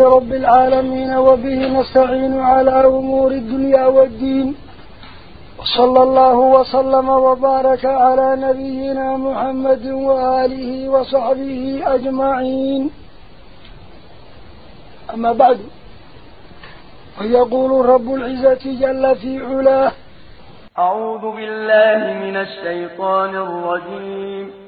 رب العالمين وبه نستعين على أمور الدنيا والدين. وصلى الله وسلم وبارك على نبينا محمد وآله وصحبه أجمعين. أما بعد ويقول رب العزة جل في علاه أعوذ بالله من الشيطان الرجيم.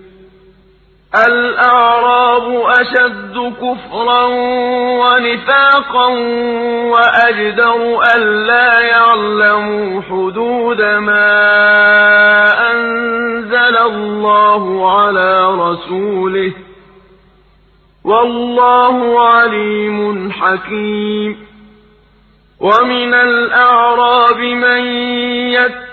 الأعراب أشد كفرا ونفاقا وأجدر ألا يعلموا حدود ما أنزل الله على رسوله. والله عليم حكيم. ومن الأعراب من يتبع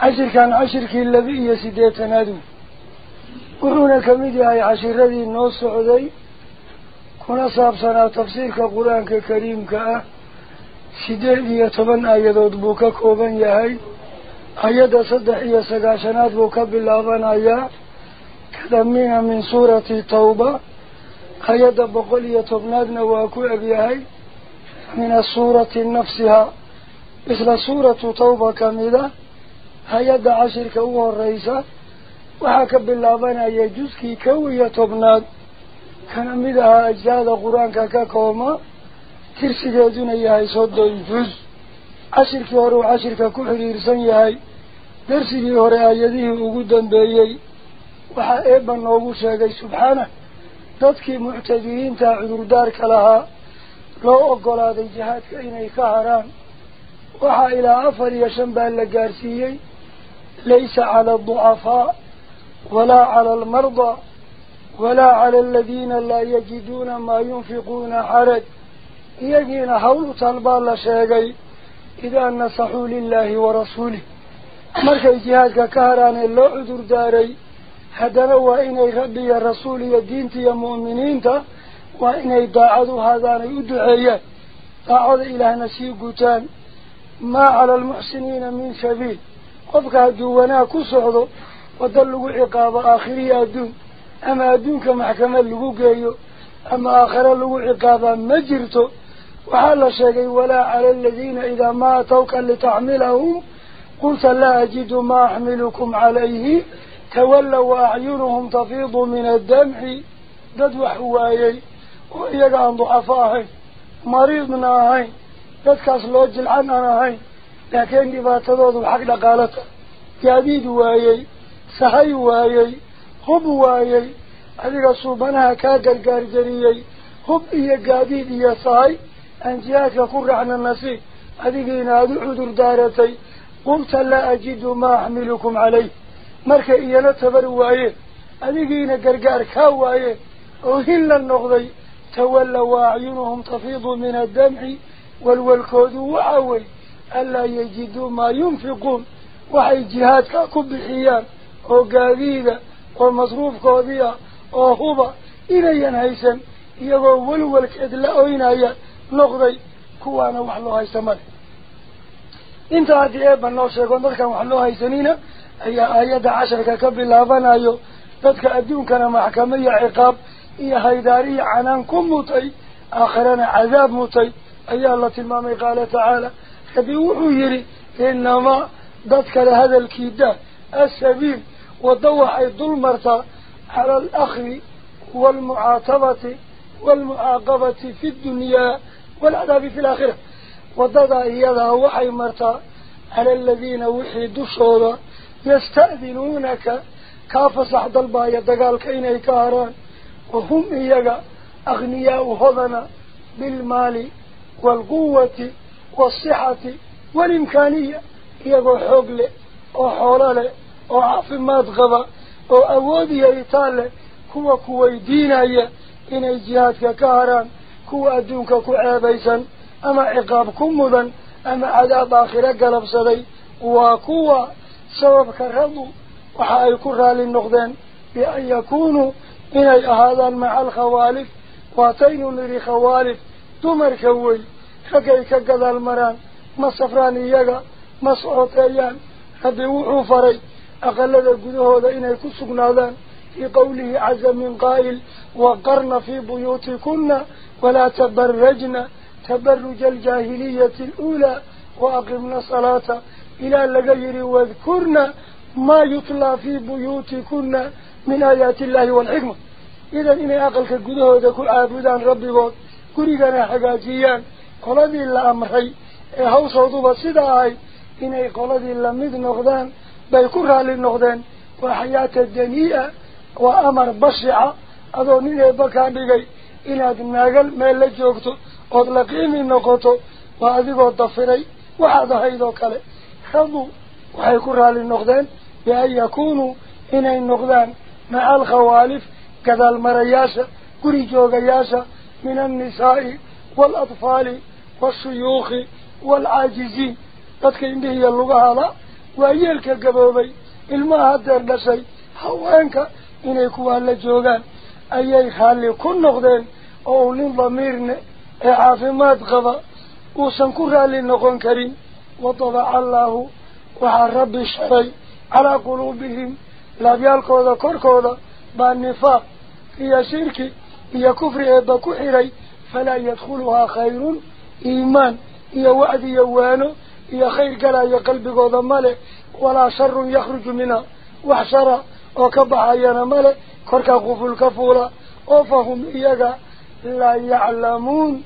Cashirkan cashirkii laba iyo siddeetanaadu wuxuuna ka mid yahay cashiradii noo socday kuna saabsanaa tafsiirka qur-aanka kariimka ah siddeed iyo toban aayadood buu ka kooban yahay ayadda saddex iyo sagaashanaad buu ka bilaabanayaa kadamina min suurati tawba ayadda boqol iyo tobnaadna waa ku egyahay min asuurati nafsihaa isla suuratu tawba kamida ka bilaabanaya juskii kow iyo tobnaad kana mid ahaa ajsaada qur-aanka ka kooma tirsigeeduna yahay soddon juz cashirkii hore uu cashirka ku xidhiirsan yahay darsigii hore aayadihii ugu dambeeyey waxaa eebba noogu sheegay subxaanah dadkii muctadiyiinta cudurdaarka lahaa loo ogolaaday jihaadka inay ka haraan waxaa ilaa afar iyo shan baa la gaarsiiyey ليس على الضعفاء ولا على المرضى ولا على الذين لا يجدون ما ينفقون حرج. يجينا حول طلب الله شيئا إذا نصحوا لله ورسوله. مرك الجهاد كهران لا عذر داري. هذا هو إن يغبي يا رسول يا دينت يا مؤمنين وإن يضاعدوا هذا يدعي. ضاعد إلى نسيق ما على المحسنين من شبيل قفك دوانا كسعده ودلق عقاب آخرية دون أما دونك محكمة لقوك أيو أما آخر لقو عقابا مجرته وحال شيء ولا على الذين إذا ما توقع لتعملهم قلت لا أجد ما أحملكم عليه تولوا أعينهم تفيض من الدمع ددو حوايي ويقان ضعفاهي مريضنا هاي تتكسلوج العنانا هاي لكن دبات ضوض حق لقالت جديد وياي صحي وياي خب وياي أذى صوبناها كادر قارجريي خب هي جديد يا صاي أنجاك كر عن النسي أذى جينا ذحود الدارتي قلت لا أجد ما أحملكم عليه. مرك إيلا تبر وياي أذى جينا قرجر كوايا أهلا النقضي تولوا وعيونهم تفيض من الدمع والولكود وعوي. ألا يجدوا ما ينفقون. وحي جهاد كاكب الحيان وقاذيذة ومصروف قاضية وخوبة إلا ينهيسا يغولوا لك إذ لأوين أيان نغضي كوانا وحلو هاي سمان انت هاتي ايبا نوشي قندرك وحلو هاي سنين أي آيات آية عشر كاكب الله فنايو تدك أدونك محكمية عقاب. إيا هيداري عنان كم موتي. آخرنا عذاب موتي. أي الله تلمامي قال تعالى. هذه وحيري إنما ذكر هذا الكيدة السبيل وضوح الظلمة على الأخذ والمعاتبة والمعاقبة في الدنيا والعذاب في الآخرة وضضع يده وحي مرتا على الذين وحيدوا الشهداء يستأذنونك كافس أحد الباية دقال كين إكاران وهم يقع أغنياء هذنا بالمال والقوة والصحة والإمكانية. يقول حقل أو حولال أو عفل ما تغضى وأود أودي يطال كوى كوى ديناية إن الجهاد كهران كوى أدونك كعابيسا أما عقاب كمدا أما عذاب آخر قلب صدي. وكوى سبب كرضو وحايا كرها للنقدين بأن يكونوا إن هذا مع الخوالف. واتين لخوالف خوالف. تمر كويل حكي كذا المران ما صفراني يجا ما صوتيان هذا وعفري أقل هذا جذوه هذا إن يكسرنا ذا في قوله عز من قائل وقرن في بيوتكنا ولا تبرجنا تبرج الجاهلية الأولى وأقمنا الصلاة إلى لغير واذكرنا ما يطلع في بيوتكنا من آيات الله والحكمة إذا إني أقل كذوه هذا كل عبدان ربي قريبنا حقاجيان قلدي إلا أمرهي هو صوتوبة سيداهي إنه قلدي إلا ميد نغدان بل كرها للنغدان وحياة الدنيئة وأمر بشعة أدو نينه بكاميغي إلا دناغل ميلج يوكتو أطلقين النغوتو وأذيبو الضفري وحاد هيدو كالي خذو وحي كرها للنغدان بأن يكونوا إنه النغدان مع الخوالف كذا المرياشة كريجوغياشة من النساء والأطفال والشيوخ والعاجزين. قد كان به يلقها لا وأيلك الجبابي الماء الدار لشيء هو أنك إن يكون لجوجان أي خالي كل نقدين أو لنضميرنا عافمات غضا وسنكر علي كريم. وطبع الله وحرب الشري. على قلوبهم. لا بيالكو ذا كوركو ذا بالنفاق يا شركي يا كفر. يا كحري فلا يدخلها خير. Iimaan iyo wacdi iyo waano iyo khayr galayo qalbigooda male walaa sharun yakhruju minha wax shara oo ka baxayana male korkaa quful ka fuula oo fahum iyaga laa yaclamuun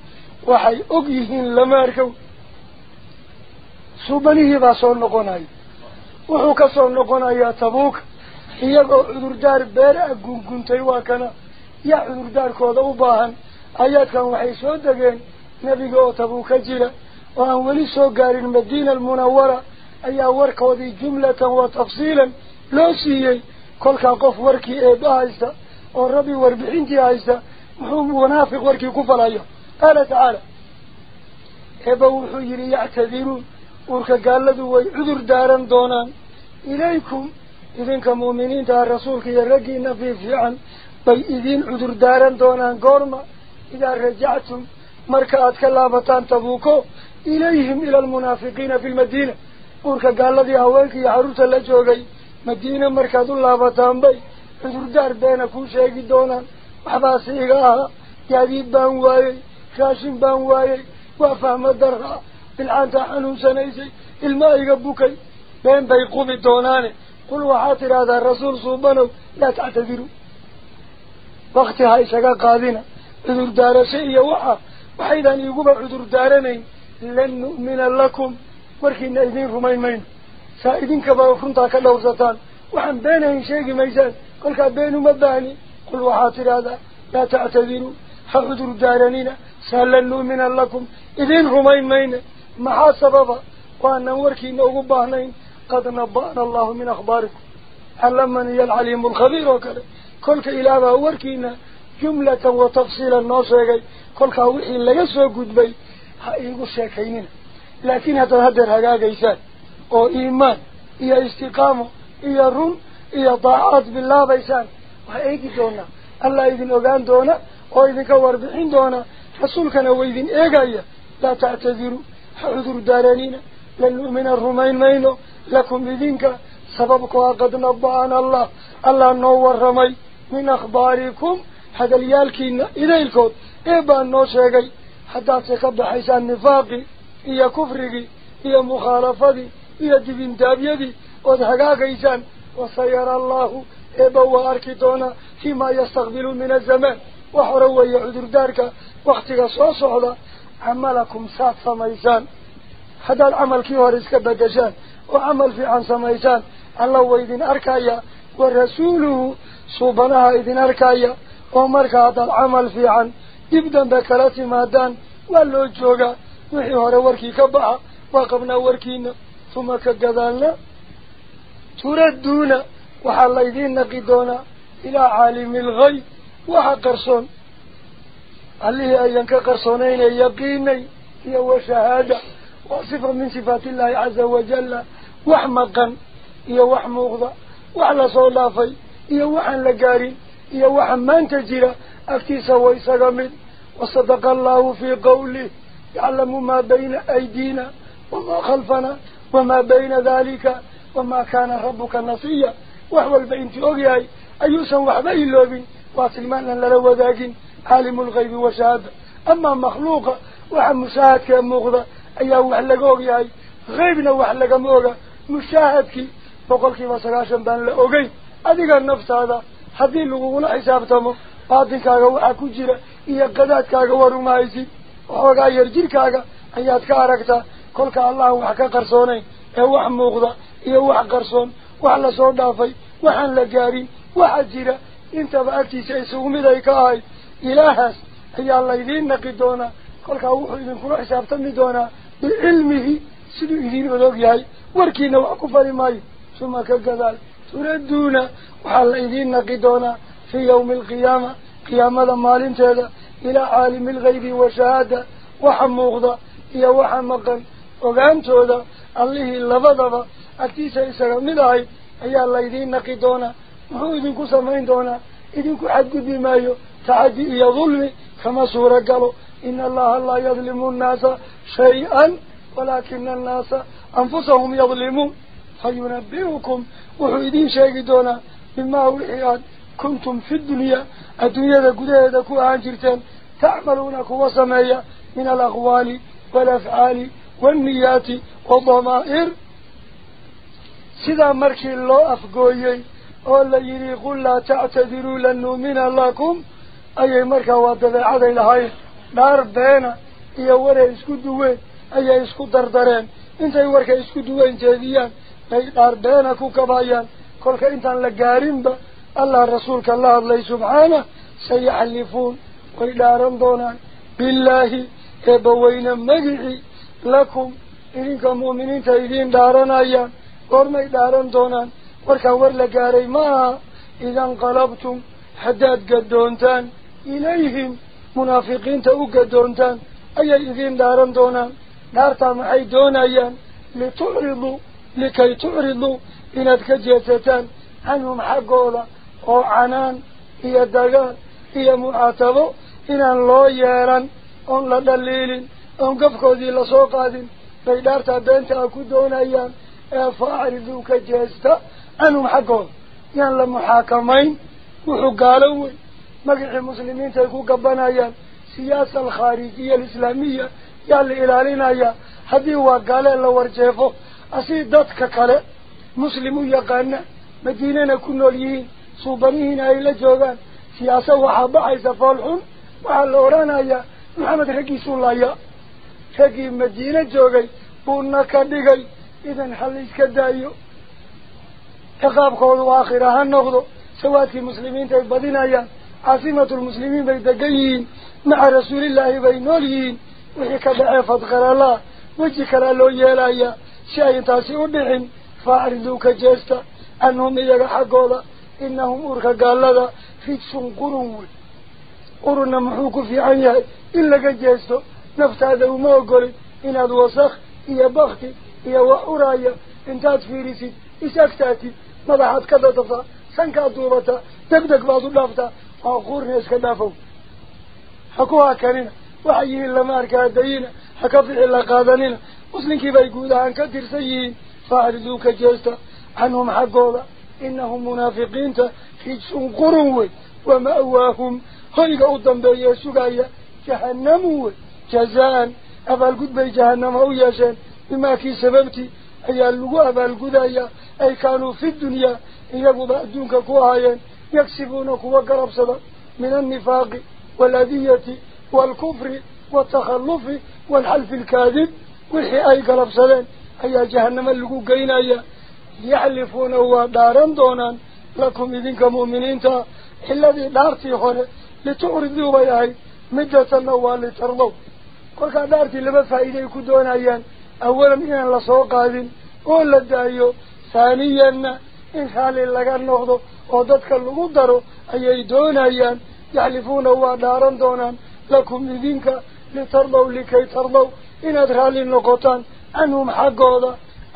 waxay og yihiin lama arkow suubanihii baa soo noqonaya wuxuu ka soo noqonayaa tabuuka iyagoo cudurdaar beer ah gunguntay waa kana yaa نبيك أتبوك جيلا وأولي سوقار المدينة المنورة. أي ورك وذي جملة وتفصيلا لو سيئي كل كاقف وركي إيب آيسا والربي واربعين دي آيسا ونافق وركي كفل أيها قال تعالى إيبو حجري يعتذرون. ورك قال لدو عذر دارا دونان. إليكم. إذن كمؤمنين تهى الرسول كي يرقي نفيف عن بي إذن عذر دارا دونان قرما إذا رجعتم مركا أتكلا بطان تبوكو إليهم إلى المنافقين في المدينة قولك قال لدي أولك يا عروس اللجوغي مدينة مركا دون لابطان بي فردار بينكو شاكي دونا وحباسيغا يديد بانواي خاشم بانواي وفهم الدرغا بالعان تحنو سنيسي الماء يقبوكي بين بيقوم الدوناني قل وحاطر هذا الرسول صوبانو لا تعتذروا وقتها إشاكا قادنا إذن دارسي يوحى وعيدا يقوم عذر داراني لن نؤمن لكم. واركينا إذن رمين مين سائدين كبا وفرنتا كاللوزتان وحن بينهم شيء ميزان. قل كبين مباني. قل وحاطر هذا. لا تعتذروا. حقدر دارانينا لن نؤمن لكم. إذن رمين مين محاسبة وأن نوركينا وقبانين قد نبأنا الله من أخباركم. هل من يلعليم الخبير وكذا. قل كإلابا وركينا جملة وتفصيلا نوصيغي كل كوحي اللي يسوى قدبي هايقو شاكينين لكن هذا هدر هقاق إيسان أو إيمان إيا استقامة إيا رون إيا طاعات بالله بيسان وهايقي دونا الله إذن أغان دونا أو إذن كوار بحين دونا رسولكنا وإذن إيقايا لا تعتذروا حذر دارانين لن نؤمن الرمين مينو لكم إذنك sababkoo qad naba'ana allah allah noo warramay min akhbaarikum هذا ليالكين إذا الكود إبان نوشيغي حتى تقب حيسان نفاقي يا كفرغي يا مخالفتي إيا دبين دابيدي ودهقا قيسان وصير الله إبا واركتونا فيما يستقبل من الزمان وحروا يعدر دارك واختغا صوصعلا عملكم سات سميسان هذا العمل كيو رزك بدجان وعمل في عن سميسان الله وإذن أركايا ورسوله صوبناها إذن أركايا هذا العمل في عن جبدا بكرات مادان. والله جوغا وحي هورا وركي كبعا وقبنا وركينا ثم كقذالنا تردون وحال إذن نقدونا إلى عالم الغيب وحقرصون عليه أيان كقرصونين. يقيني. هي وشهادة. وصفة من صفات الله عز وجل. وحمقا. wax lasoo dhaafay iyo waxaan la gaarin يا إيا وحمان تجيرا أكتسا ويساق من وصدق الله في قوله يعلم ما بين أيدينا وما خلفنا وما بين ذلك وما كان ربك نصيا وحوال بإنتي أغياي أيوسا وحبي اللوبين واسلمان للو ذاك عالم الغيب وشهد أما مخلوق وحم مشاهدك المغضى أيا وحلق أغياي غيبنا وحلق مغضى مشاهدك فقلك وصلاشا بان لأغي أذيك النفس هذا haddii lagugula xisaabtamo baatinkaaga waxaa ku jira iyo qadaadkaaga war uma haysid waxoogaa yar jirkaaga ayaad ka aragtaa kolka allahan wax ka qarsoonayn ee wax muuqda iyo wax qarsoon wax lasoo dhaafay waxaan la gaarin waxa jira intaba agtiisa isugu mid ay ka ahayd ilaahaas ayaa laydiin naqi doonaa kolkaa wuxuu idinkula xisaabtami doonaa bicilmihi siduu idiin odog yahay warkiina wax ku fali maayo تردون وحال إذين نقدونا في يوم القيامة قيامة مالين تهذا إلى عالم الغيب وشهادة وحموغضة هي وحمقا وقامت هذا الله اللبضبة أكتيسا إسرع ملاهي أي الله إذين نقدونا وهو إذنكو سمين دونا إذنكو حد بمايو تعدي إيا ظلمي كما سورة قالوا إن الله لا يظلم الناس شيئا ولكن الناس أنفسهم يظلمون فينبئكم وحيدين شاكدونا مما وحيان كنتم في الدنيا الدنيا ذا قدها ذا كوهان جرتان تعملون سمايا من الأغوال والأفعال والنيات والضمائر سيدا مركي الله أفقويي ولا يري قل لا تعتذروا لن نؤمن لكم أي مركا وادذا عدي لهاي دار بينا إيا ورا اسكو دوين أي اسكو دردرين انتي وركا اسكو دوين جاديان أي أردانك كبايان كلك إنت لقارين با. الله رسولك الله الله سبحانه سيحلفون. وإلى رمضان بالله يبوين مجعي لكم. إنك مؤمنين تايدين دارنا أيان. ورمي دارن دونان. وركا ورلا قاري ما. إذا انقلبتم حداد قدونتان. إليهم منافقين تأو قدونتان. أي إذين دارن دونان. دارتا معي دون أيان. لتعرضوا لكي تعرضوا إناد كجيتتان عنهم حقولا عنان هي دقان هي معاتبو إن الله ياران أن لا دليل أن قفكو ذي لسوقات فإدارتا بنت أكدون أيام فأعرضوا كجيستا عنهم حقولا يعني لمحاكمين وحقالوين مقع المسلمين تيكو قبنا أيام سياسة الخارجية الإسلامية يعني إلالين أيام الله أسي دادك كale مسلم يقانا مدينة كنوليين صوبانيين أي لجوغان siyaasa waxaa baxaysa foolxun waxaa la odhanayaa maxamed raggiisuu laaya raggii madiine joogay buuna ka dhigay idan ha la iska daayo ciqaabkoodu aakhira ha noqdo sawaadkii muslimiintay badinayaan caasimatulmuslimiin bay degan yihiin maca rasuulillaahi bay nool yihiin wixii ka dhacee fadqaralaa weji kalaa loo yeelayaa inahum urka gaalada rijsun qurun wey qurunna muxuu ku fiican yahay in laga jeesto naftaada uma ogolin inaad wasakh iyo bakti iyo wax uraaya intaad fiirisid is agtaatid madaxaad ka dadaftaa sankaad duubataa deg deg baad u dhaaftaa waa quurna iska dhaafow ha ku hakanina waxay yihiin lama arka hadayina ha ka bixi la qaadanina مسلم كيف يقول عن كثير سيين فأرزوك جلسة عنهم حقوا إنهم منافقين تحجسون قروي ومأواهم. هيك أضم بي شقايا جهنموا جزان أفعل قد بي جهنم أو يشان بما كي سببتي. أي اللغة أفعل قدايا أي كانوا في الدنيا. يقوا بأدونك قوايا يكسبونك وقرب سبب. من النفاق والأذية والكفر والتخلف والحلف الكاذب. Ay galabsadeen ayaa jahanamo lagu geynayaa yaxlifuuna waa dhaaran doonaan lakum idinka mu'miniinta xiladii dhaartii hore litucriduu bay ahayd middatanna waa litardow kolkaa dhaartii laba faa'iiday ku doonayaan awalan inaan lasoo qaadin oo la daayo haaniyanna in raalli laga noqdo oo dadka lagu daro ayay doonayaan yaxlifuuna waa dhaaran doonaan lakum idinka litardow likay tardow inaad raalli noqotaan canhum xaggooda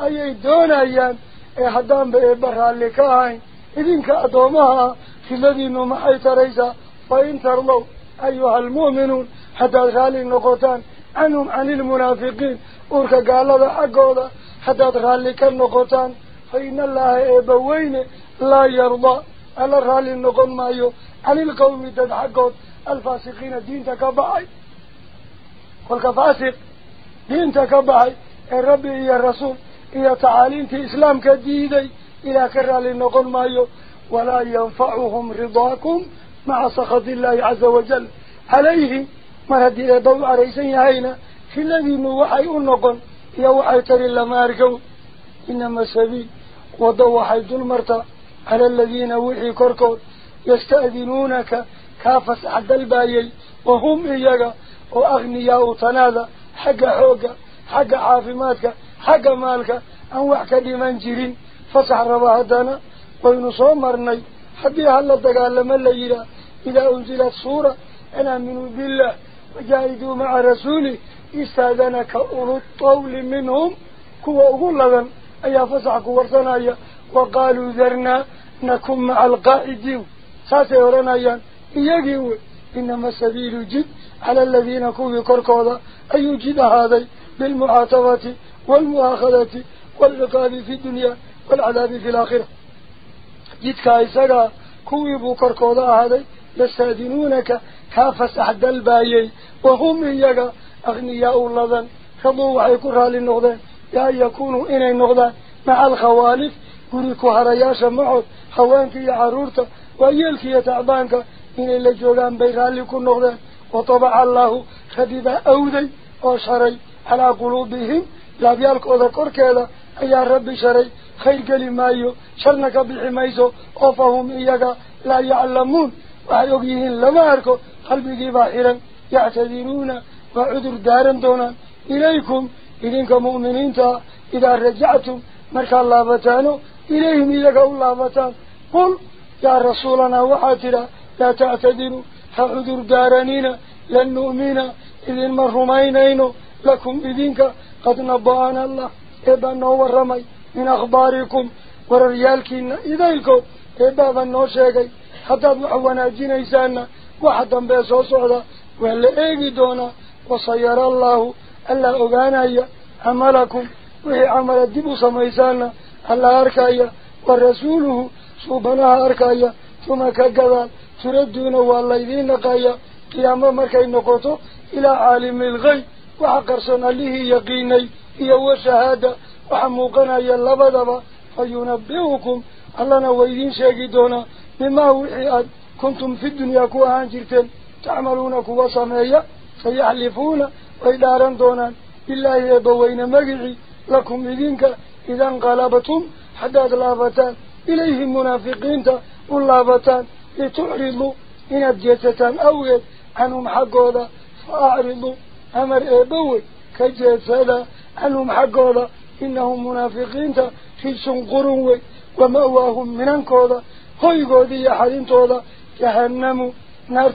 ayay doonayaan ee haddaanba eebba raalli ka ahayn idinka addoomaha ah riladiinu maxay taraysaa fa in tardow ayuha almu'minuun haddaad raalli noqotaan canhum cani ilmunaafiqiin uurka gaalada xaggooda haddaad raalli ka noqotaan fa ina allaha eebba weyne laa yardaa alla raalli noqon maayo cani ilqawmi dad xaggood alfaasiqiina diinta ka baxay kolka faasiq دين تكبعي الرب يا الرسول يا تعاليم في إسلام كديدي إلا كرى لنقل مايو ولا ينفعهم رضاكم مع سخط الله عز وجل. عليه ما هدي يضوء رئيسي هين في الذي موحي النقل يوحي تري لما أرجو. إنما سبي وضوحي ظلمرت على الذين وحي كركور يستأذنونك كافس عدل بايل وهم إياك وأغنياء تنادى. حق حوقة حق عافماتك حق مالك. أنواع وحك لمن جرين فصح رباهدنا وين صومرني حديها الله تقال من ليلة إذا أنزلت صورة أنا من بالله. وجاهدوا مع رسولي. إستاذنا كأولو الطول منهم. كوا أقول لهم أيا فصح كورتنا وقالوا ذرنا نكون مع القائدين. ساسيورنا إياكي إنما السبيل جد على الذين كوا بكركوضا أي جد هذا بالمعاتبة والمؤاخذة والعقاب في الدنيا والعذاب في الآخرة. جدك عيسكا كوي بوكر كوضاء هذا يستأذنونك كافس أحد البايي وهم يجا أغنياء اللذان كبو عيكرها للنغضة يا يكونوا إنا النغضة مع الخوالف قريكو هرياشا معه خوانك يا عرورتا وإيالك يا تعبانك. إنا اللي جوغان بيغالي كل نغضة وطبع الله فبذا أودي أو شري على قلوبهم لا بيالك أذكر كذا أي ربي شري خير كلمايو شرنك بحمايزو أوفهم إياك لا يعلمون وحيوبيهن لما أركو قلبك باحرا يعتذرون وعذر دارا دونا. إليكم إذنك مؤمنين تا إذا رجعتم مركا الله بتانو إليهم إياك الله بتان قل يا رسولنا وحاترا لا تعتذروا فعذر دارانينا لن نؤمن إذن من رمينين لكم بدينك قد نبعان الله. إيه إبا نو الرمي من أخباركم ورريالك إن إذنكم إبا إيه فنو شاكي حتى نحونا أبعونا إسانا وحتى بيسو صعدا وإلا إيقدونا وصير الله ألا أغانايا عملكم. وهي عمل الدبو سميسان ألا أركايا ورسوله سبحانه أركايا ثم كقبال تردون والله إذن قايا قيامة مركي نقطه إلى عالم الغي وحقرسنا له يقيني هي وشهادة وحموقنا يلبدبا فينبئكم. ألنا ويدين شاكدونا مما هو إحياد كنتم في الدنيا كوهان جرتين تعملون كوه سمايا فيحلفون ويداران دونا بالله يبوين مقعي لكم إذنك إذا انقلبتم حدا اللافتان إليه منافقين اللافتان لتعرضوا إن الجيتتان أوهد عنهم حقودا فأعرضوا أمر إيبوي كجيسادا عنهم حقودا إنهم منافقين خلص قرنوي ومأواهم من أنكودا هاي قودي حدين تودا جهنم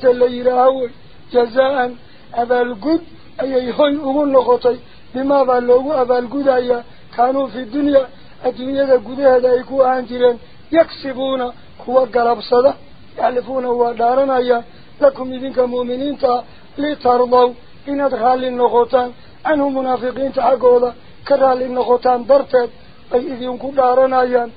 اللي يراهوي جزاء أبا القد أي هاي أغن لغطي بما بالله أبا القد كانوا في الدنيا الدنيا قدها دا يكو لكم إذنك مؤمنين لترضوا إن أدخال النغوتان عنهم منافقين تحقودا كرال النغوتان درتد أي إذنكو دارنا أي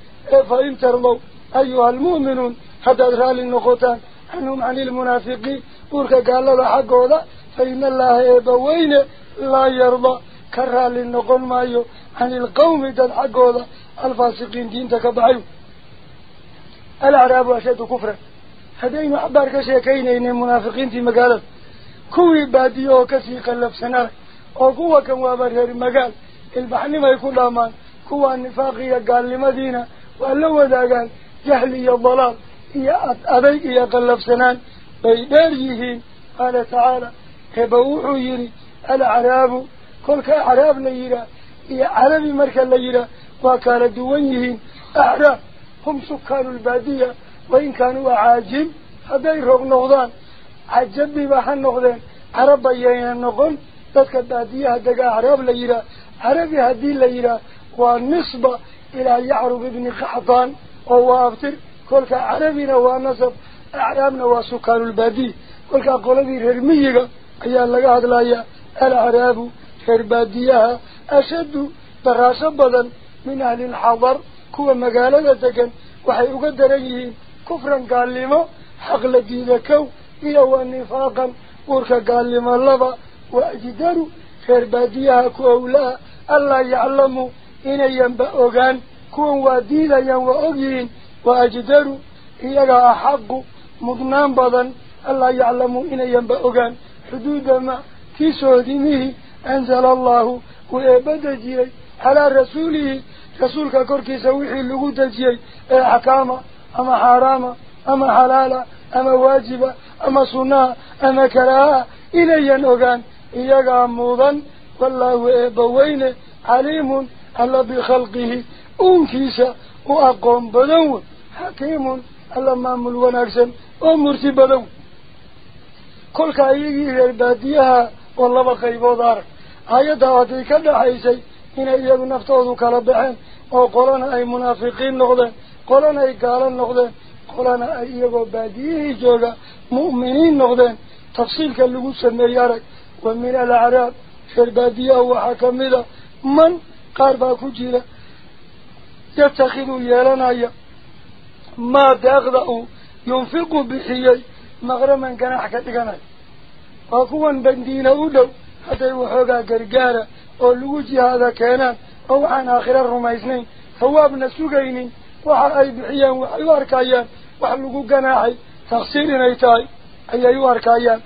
فإن ترضوا. أيها المؤمنون حتى أدخال النغوتان عنهم عن المنافقين. ورك قال له حقودا فإن الله يبوين لا يرضى. كرال النغون مايو عن القوم داد حقودا الفاسقين دين تكبعيو الأعراب أشد كفرا هدين أحبار كشيكين إن المنافقين في مقالة. كوي باديو كسي قلب سنة أو كوا كان وابر مقال. البحني ما يكون لامان كوا النفاقية قال لمدينة. وألو ذا قال جهلي الضلال. يا أبيك يا قلب سنان. بيداريهين قال تعالى كبوحو يري. الأعراب كل كأعراب ليرا. يا عربي مركا ليرا. وكان دوانيهين أعراب. هم سكان البادية. وإن كانوا عاجم هذا يروق نغضان عجبي بحن نغضان عرب بيين النغضان تلك البادية هذا أعراب ليرا عربي هدي ليرا والنسبة إلى يعرب ابن قحطان وهو أفتر. كل كعربنا ونصب أعرابنا وسكان البادية كل كقولي رمية أيها لقى هذا الأعراب البادية أشد دراسة من أهل الحضر. كوا مقالة تكن وحي أقدريه كفرا قال لما حق لدينكو إيا ونفاقا وركا قال لما اللبا وأجدروا خير باديها كولا ألا يعلموا إن ينبأ أغان كون وديدا ينوى أغيين وأجدروا إيا أحق مضنان بدن ألا يعلموا إن ينبأ أغان حدود ما كيسو دينه أنزل الله. وإبدا على رسوله. رسولك كوركي سويحي اللغو دجيي اي حكامة أما حرامة أما حلالة أما واجبة أما صناع أما كراهة. إليا نغان إياقا موضا والله إبوين عليم ألا بخلقه. أنكيسا وأقوم بدون حكيم ألا مامل ونكسا ومرتي بدون كل كايجي البادية والله بقيبو دارك آيادا ودي كده حيسي inay iyagu naftoodu kala baxeen oo qolana sameeyey arag wa min alacraab reer baadiyaha waxaa kamid a man qaar baa ku jira yatakhidu yeelanaya maa deeqda uu yunfiqu bixiyey maqraman ganax ka dhiganaya waa kuwan bandiina u dhow hadday waxoogaa gargaara oo lagu jihaada keenaan oo waxaan aakhira rumaysnayn hawaabna sugaynin وحا بحيان وحا يوارك ايان قناعي تخصيرين ايتاي اي يوارك ايان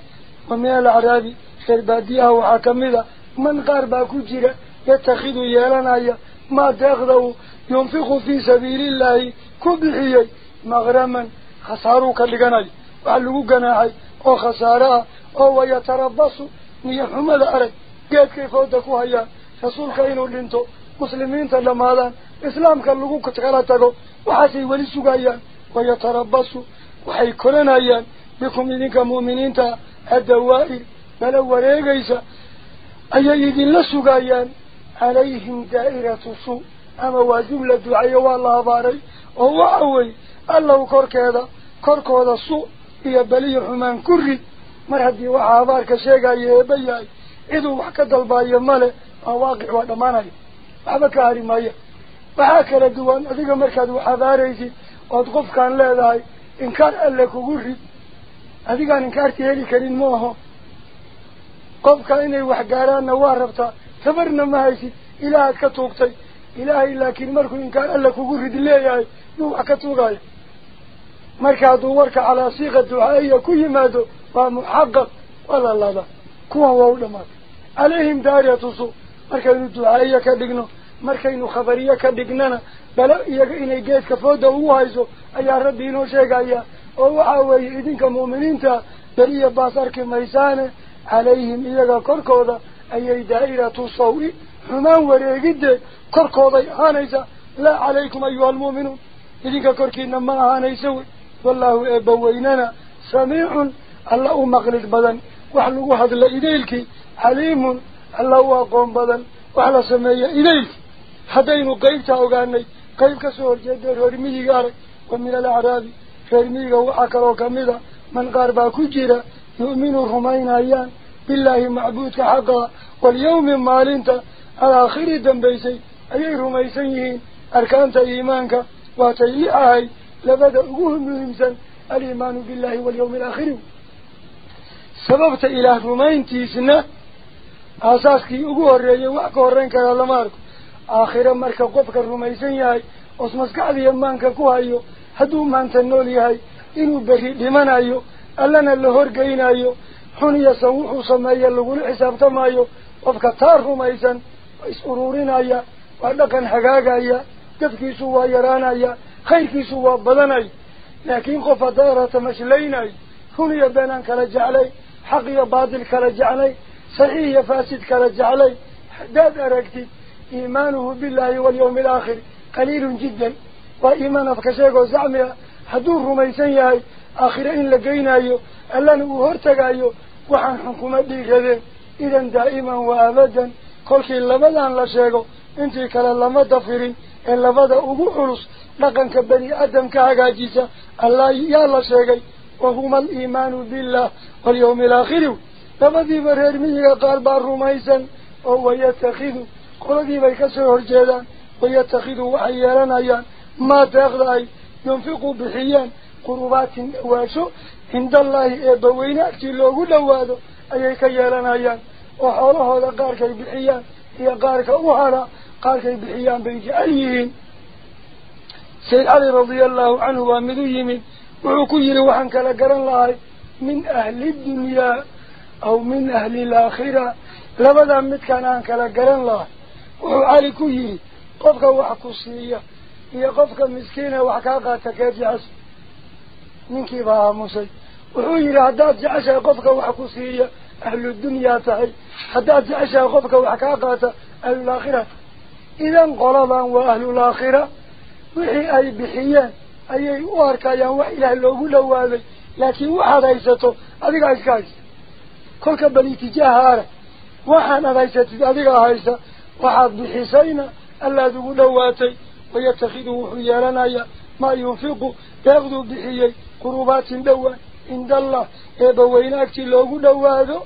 ومن العرابي خرباديه وحاكمده من غاربا كجيرا يتخذوا يالان ايان ما تاخذوا ينفقوا في سبيل الله كبحيي مغرما خساروك لقناعي وحا قناعي أو خسارا أو يتربصوا نيحمد اري قيد كيفو دكو هيا رسولك اينو لنتو lagu kala tago waxaasay weli sugayaan wayatarabasu waxay koranayaan bikum idinka mu'miniinta addawaa'ir nala wareegaysa ayay idinla sugayaan calayhim daa'iratu suu ama waa jumla ducayo waa la habaaray oo waxa wey allow korkeeda korkooda su iyo beliyo xumaan ku rid mar haddii waxaa habaarka sheegaya eeba yahay ciduu wax ka dalbaayo male waa waaqic waa dhammaanaya maya waxaa kala duwan adiga markaad wax habaaraysid ood qofkaan leedahay inkaar alle kugu rid adigaan inkaarta heli karin ma aho qofka inay wax gaaraanna waa rabtaa tabarna ma haysid ilaahaad ka tuugtay ilaahay laakiin markuu inkaar alle kugu rid leeyahay yuu wax ka tuugayo marka hadduu warka calaa siiqa ducaa'iya ku yimaado waa muxaqaq wala lada kuwan waa u dhamaatay calayhim daariyatu suu khabariye ka dhignana bala iyaga inay geedka fooda ugu hayso ayaa rabbi inoo sheegaya oo waxaa weeye idinka mu'miniinta beriya baas arki maysaane calayhim iyaga korkooda ayay daa'iratu sawi xumaan wareegiddeed korkooday ahaanaysa laa calaykum ayuha almu'minuun idinka korkiina ma ahaanaysa wey wallaahu eebbaweynana samiicun alla u maqlid badan wax lagu hadla idaylkii caliimun sameeya idaylkii haddaynu qeybtaa ogaanay qeyb ka soo horjeeda reer miyiga arag wa min alacraabi reer miyiga waxaa kaloo kamida man qaar baa ku jira yu'minu rumaynayaan bilaahi macbuudka xaqa walyawmi maalinta alaakhiri dambaysay ayay rumaysan yihiin arkaanta iimaanka waatay li ahay labada ugu muhiimsan aliimaanu billahi walyawmi alaakhiri sababta ilaah rumayntiisna aasaaskii ugu horreeyay wax ka horreyn karaa lama arko aakhiro marka qofka rumaysan yahay oos maskaxdiiyo maanka ku hayo hadduu maanta nool yahay inuu berri dhimanayo allana la horgeynayo xun iyo san wuxuu sameeya lagula xisaabtamayo qofka taa rumaysan waa is ururinaya waa dhaqan hagaagaya dadkiisu waa yaraanaya khayrkiisu waa badanay laakiin qof haddaad arata mashlaynay run iyo beenaan kala jeclay xaq iyo baatil kala jeclay صحيح فاسد كلا جعلي داد أركتي إيمانه بالله واليوم الآخر قليل جدا. وإيمان أفكشيك وزعمي حدور رميسان ياهي. آخرين لقينا أيو ألا أهرتك أيو وحن حكومة دي غذين إذن دائما وآبدا. قولك إلا بدا أن لشيكو. إنتي كلا لما دفرين. إلا بدا أبوحلوس لقن كبني أدم كهكا جيسا. ألا يالا شيكي وهما الإيمان بالله واليوم الآخرين تبدي برهر ميه قال بارو ميزن أو ويتخذ كل ذي بيكسر الجيلا ويتخذ وحيالنا ما تغضي ينفق بحيا قربات واشو عند الله إبوين أكتي الله لوادو أي كيالنا يان وحوله هذا قارك بحيا هي قارك أوهارا قارك بحيا بيك أيهين سيد علي رضي الله عنه وامدو يمين وعكو يلوحن كالقران الله من أهل الدنيا أو من أهل الآخرة. لبدا مد كان أنك لقلن الله وعالي كيه قفك وحكو السنية هي قفك مسكينة وحكاقة تكاد جعس. منك بها آه موسى؟ وحوني لعداد جعشة قفك وحكو السنية أهل الدنيا تعي. حدات جعشة قفك وحكاقة أهل الآخرة. إذا قرضا وأهل الآخرة. وحي أي بحيان أي أركايا وحي له لكن واحد عيسته. أبقى عيسكايش كل كبل يتجاهر وحنا ليس تذاك هايسا وحد بحسينا ألا ذو دواتي ويتخذوا حيالنا ما ينفق. يأخذ بحيي. قربات دواء عند الله. إذا ويناك تلوغ دواته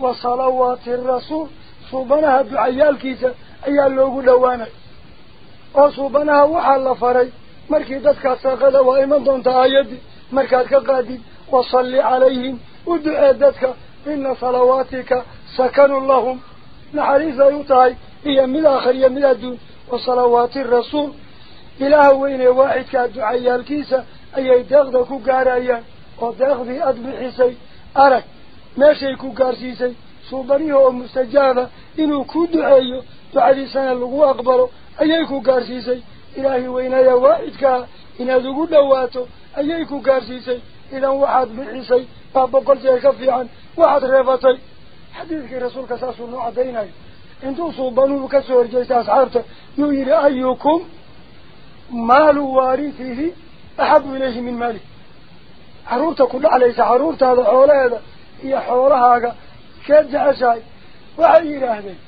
وصلوات الرسول. صوبناها بعيال كيسا. أي اللوغ دوانا وصوبناها وحال فري. مركي دتك ساقدا وإمان دونتها يدي مركاتك قادي. وصلي عليهم. ودعي دتك إن صلواتك سكن لهم. نحريزة يطعي هي من آخر يملاد وصلوات الرسول. إلى وين واحد كدعاء الكيسة أي دغدك قاريا أدب أدبحسي أرك. ماشي شيك قارسيسي صبريه ومستجابة إنه كدعي تعالي سنة لغو أقبره أيك قارسيسي إلهي وين يا واحد كإن أدوك دواته أيك قارسيسي إذا واحد بحسي بابا قلت يا noo caddaynayo intuu suubanuhu kasoo horjeestay asxaabta yuu yidhi ayukum maalu waarithihi axabu ilayhi min maalihi carruurta ku dhaclaysa carruurtaada xoolaheeda iyo xoolahaaga keed jeceshahay waxay yidhaahdeen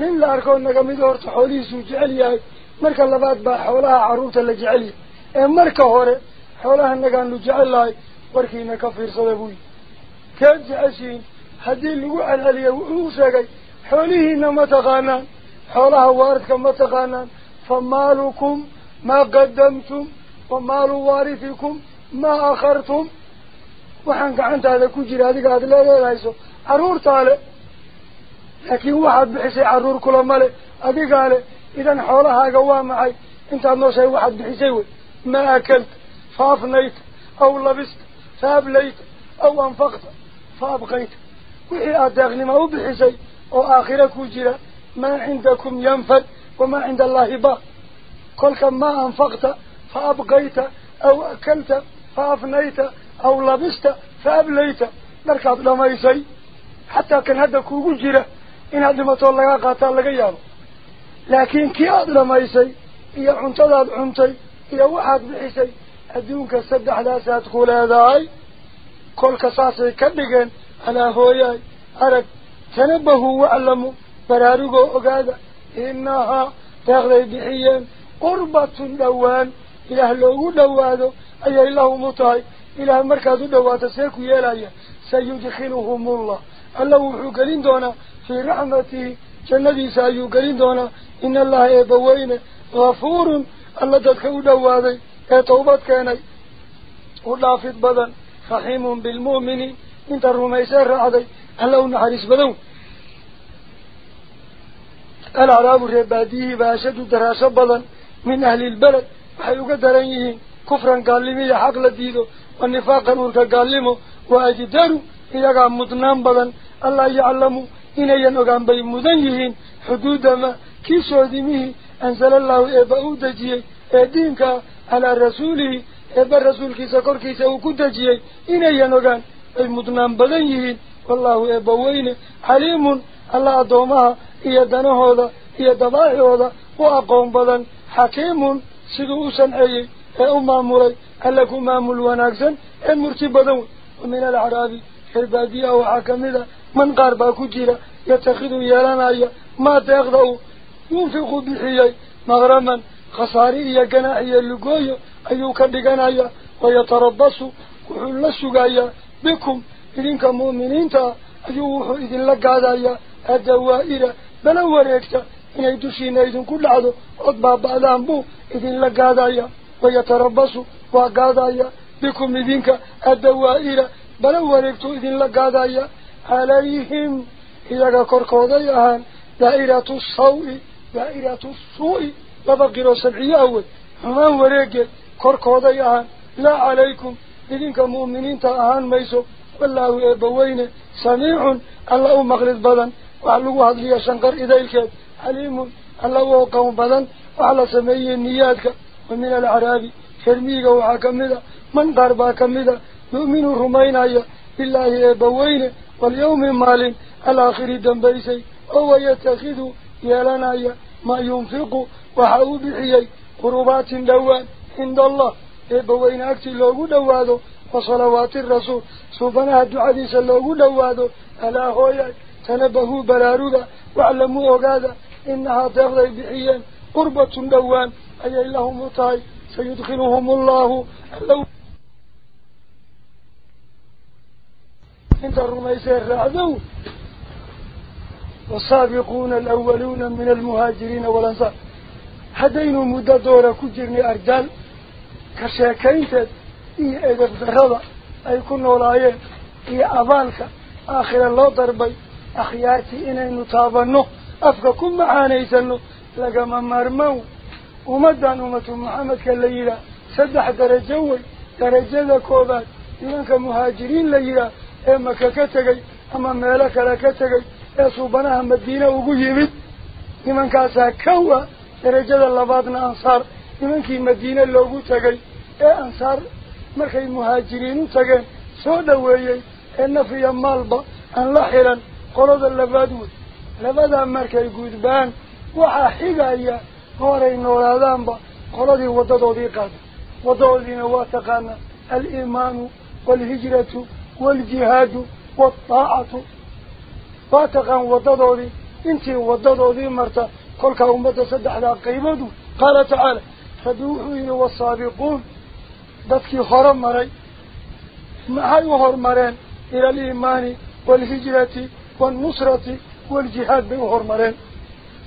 nin la arkoo naga mid horta xoolihiisuu jecel yahay marka labaad baa xoolaha carruurta la jecel yahay ee marka hore xoolaha nagaanu jecel lahay warkiina ka fiirsada buu yidhi كان جعسين حدي اللي وعلى لي وساقي حوله ما تغانا حولها وارد كما تغانا فمالكم ما قدمتم ومال وارثكم ما أخرتم. وحنك عند هذا كجير هذا قاد لا لا لا يسو عرور تالي. لكن واحد بحسي عرور كل مالي. أبي قال إذا حولها قوام معي. انت نوشي واحد بحسيوي ما أكلت فافنيت أو لبست فابليت أو أنفقت. فأبقيت وحي أداغني ما أبحسي أو آخرك وجرا ما عندكم ينفد وما عند الله با كل ما أنفقت فأبقيت أو أكلت فأفنيت أو لبست فأبليت. مركب لما يسي حتى كان هذا جرا إن هذا ما تقول لك قاتل لك يابو لكن كي أدل ما يسي إيا عنتداد عنتي إيا واحد بحسي. أدونك سدح لا سادخل هذا كل كساسي كدقين على هوياي أرك تنبهوا وعلموا برارقوا أقادا إنها تغذي بحيان قربة دوان. إله لوغو دوادو. أي إله مطاي. إله مركز دوات سيكو يلايا سيدخلهم الله. الله وحو دونا. في رحمته جندي سايو قلين دونا. إن الله يبوين. غفور. الله تدخل دوادي. كتوبت كاني. ولافت بدن رحيم بالمؤمنين انت الرميسان رعدي الله نحرس بدون العراب الرباديه بأشد دراسة بدن من أهل البلد. وحيوك درنيه كفرا قالمي حق لديدو والنفاقا ورك قالمو وأجدارو إذا مدنان بدن الله يعلمو inayan ogaan bay mudan yihiin xuduudama kii soodimihii ansala allahu eebba u dejiyey ee diinka calaa rasuulihi إبا الرسول كيسا كور كيسا وكنت جيهي إنا ينوغان أي مدنان بغيهين والله إبا وين حليم الله دومها إيا دانه هذا إيا دباه هذا وأقوم بغن حكيم سيغوسا أي أي أماموري ألكو مامو الواناكسن المرتي بغن ومن العرابي البادية وحكمدة من قاربا كجيرا يتخذوا يالانايا ما تأخذوا ينفقوا بحيي مغرما من قاربا كجيرا يتخذوا يلانايا ما تأخذوا ينفقوا بحيي مغرما خساري جناحي اللقوية أيوك بقنايا ويتربصوا وحل السقايا بكم إذنك مؤمنين تا أيوه إذن لقادايا الدوائرة بلا وريكتا إن يدوشين إذن كل عدو أطبع بعضان بو إذن لقادايا ويتربصوا وقادايا بكم لبقروا سبعي أول همان وريق كركوضي أهان لا عليكم إذنك مؤمنين تأهان ميسو والله إبوين سميع الله مغلد بدن وعلقوا هذه شنقر إذيك حليم الله قوم بدن وعلى سمي النياتك ومن العرابي فرميك وحكمدا من قربا كمدا يؤمن الرمين بالله إبوين واليوم مال الآخر دنبيسي هو يتخذ يلنايا وحاو بحيي قربات دوان عند الله. إبوين أكتي لوغو دوادو وصلوات الرسول. سبحانه الدعاديس لوغو دوادو. ألا هويا تنبهوا برارودا واعلموا أغادا. إنها تغضي بحيي قربة دوان. أي الله مطاي سيدخلهم الله. اللو انت الرميسين رعدو والسابقون الأولون من المهاجرين والأنصار. هدينوا مدى دورة كجرني أرجال كشاكينت إيه إذا درضا أي كنا ولايين إيه أبالك آخر الله ضربي أخياتي إني نتابنه أفككم معانيسنه لقما مرمو ومدان أمة محمد كالليلة سدح درجوي درجة كوبات إنك مهاجرين ليلة ama meelo kale ka tegay ee suubanaha madiine ugu yimid nimankaasaa kowa darajada labaadna ansaar nimankii madiine loogu tegay ee ansaar markay muhaajiriin u tageen soo dhaweeyey ee naf iyo maalba aan la xiran qolada labaad wey labadaa markay gudbaan waxaa xigaya horay noolaadaanba qoladii waddadoodii qaada waddadoodiina waa taqaanaa aliimaanu waalhijratu كل كأمة سدح ذا قيمته قال تعالى فدوحوا والسابقون ذاتك خرم مري معي مرين إلى الإيمان والهجرة والنصرة والجهاد بهر مرين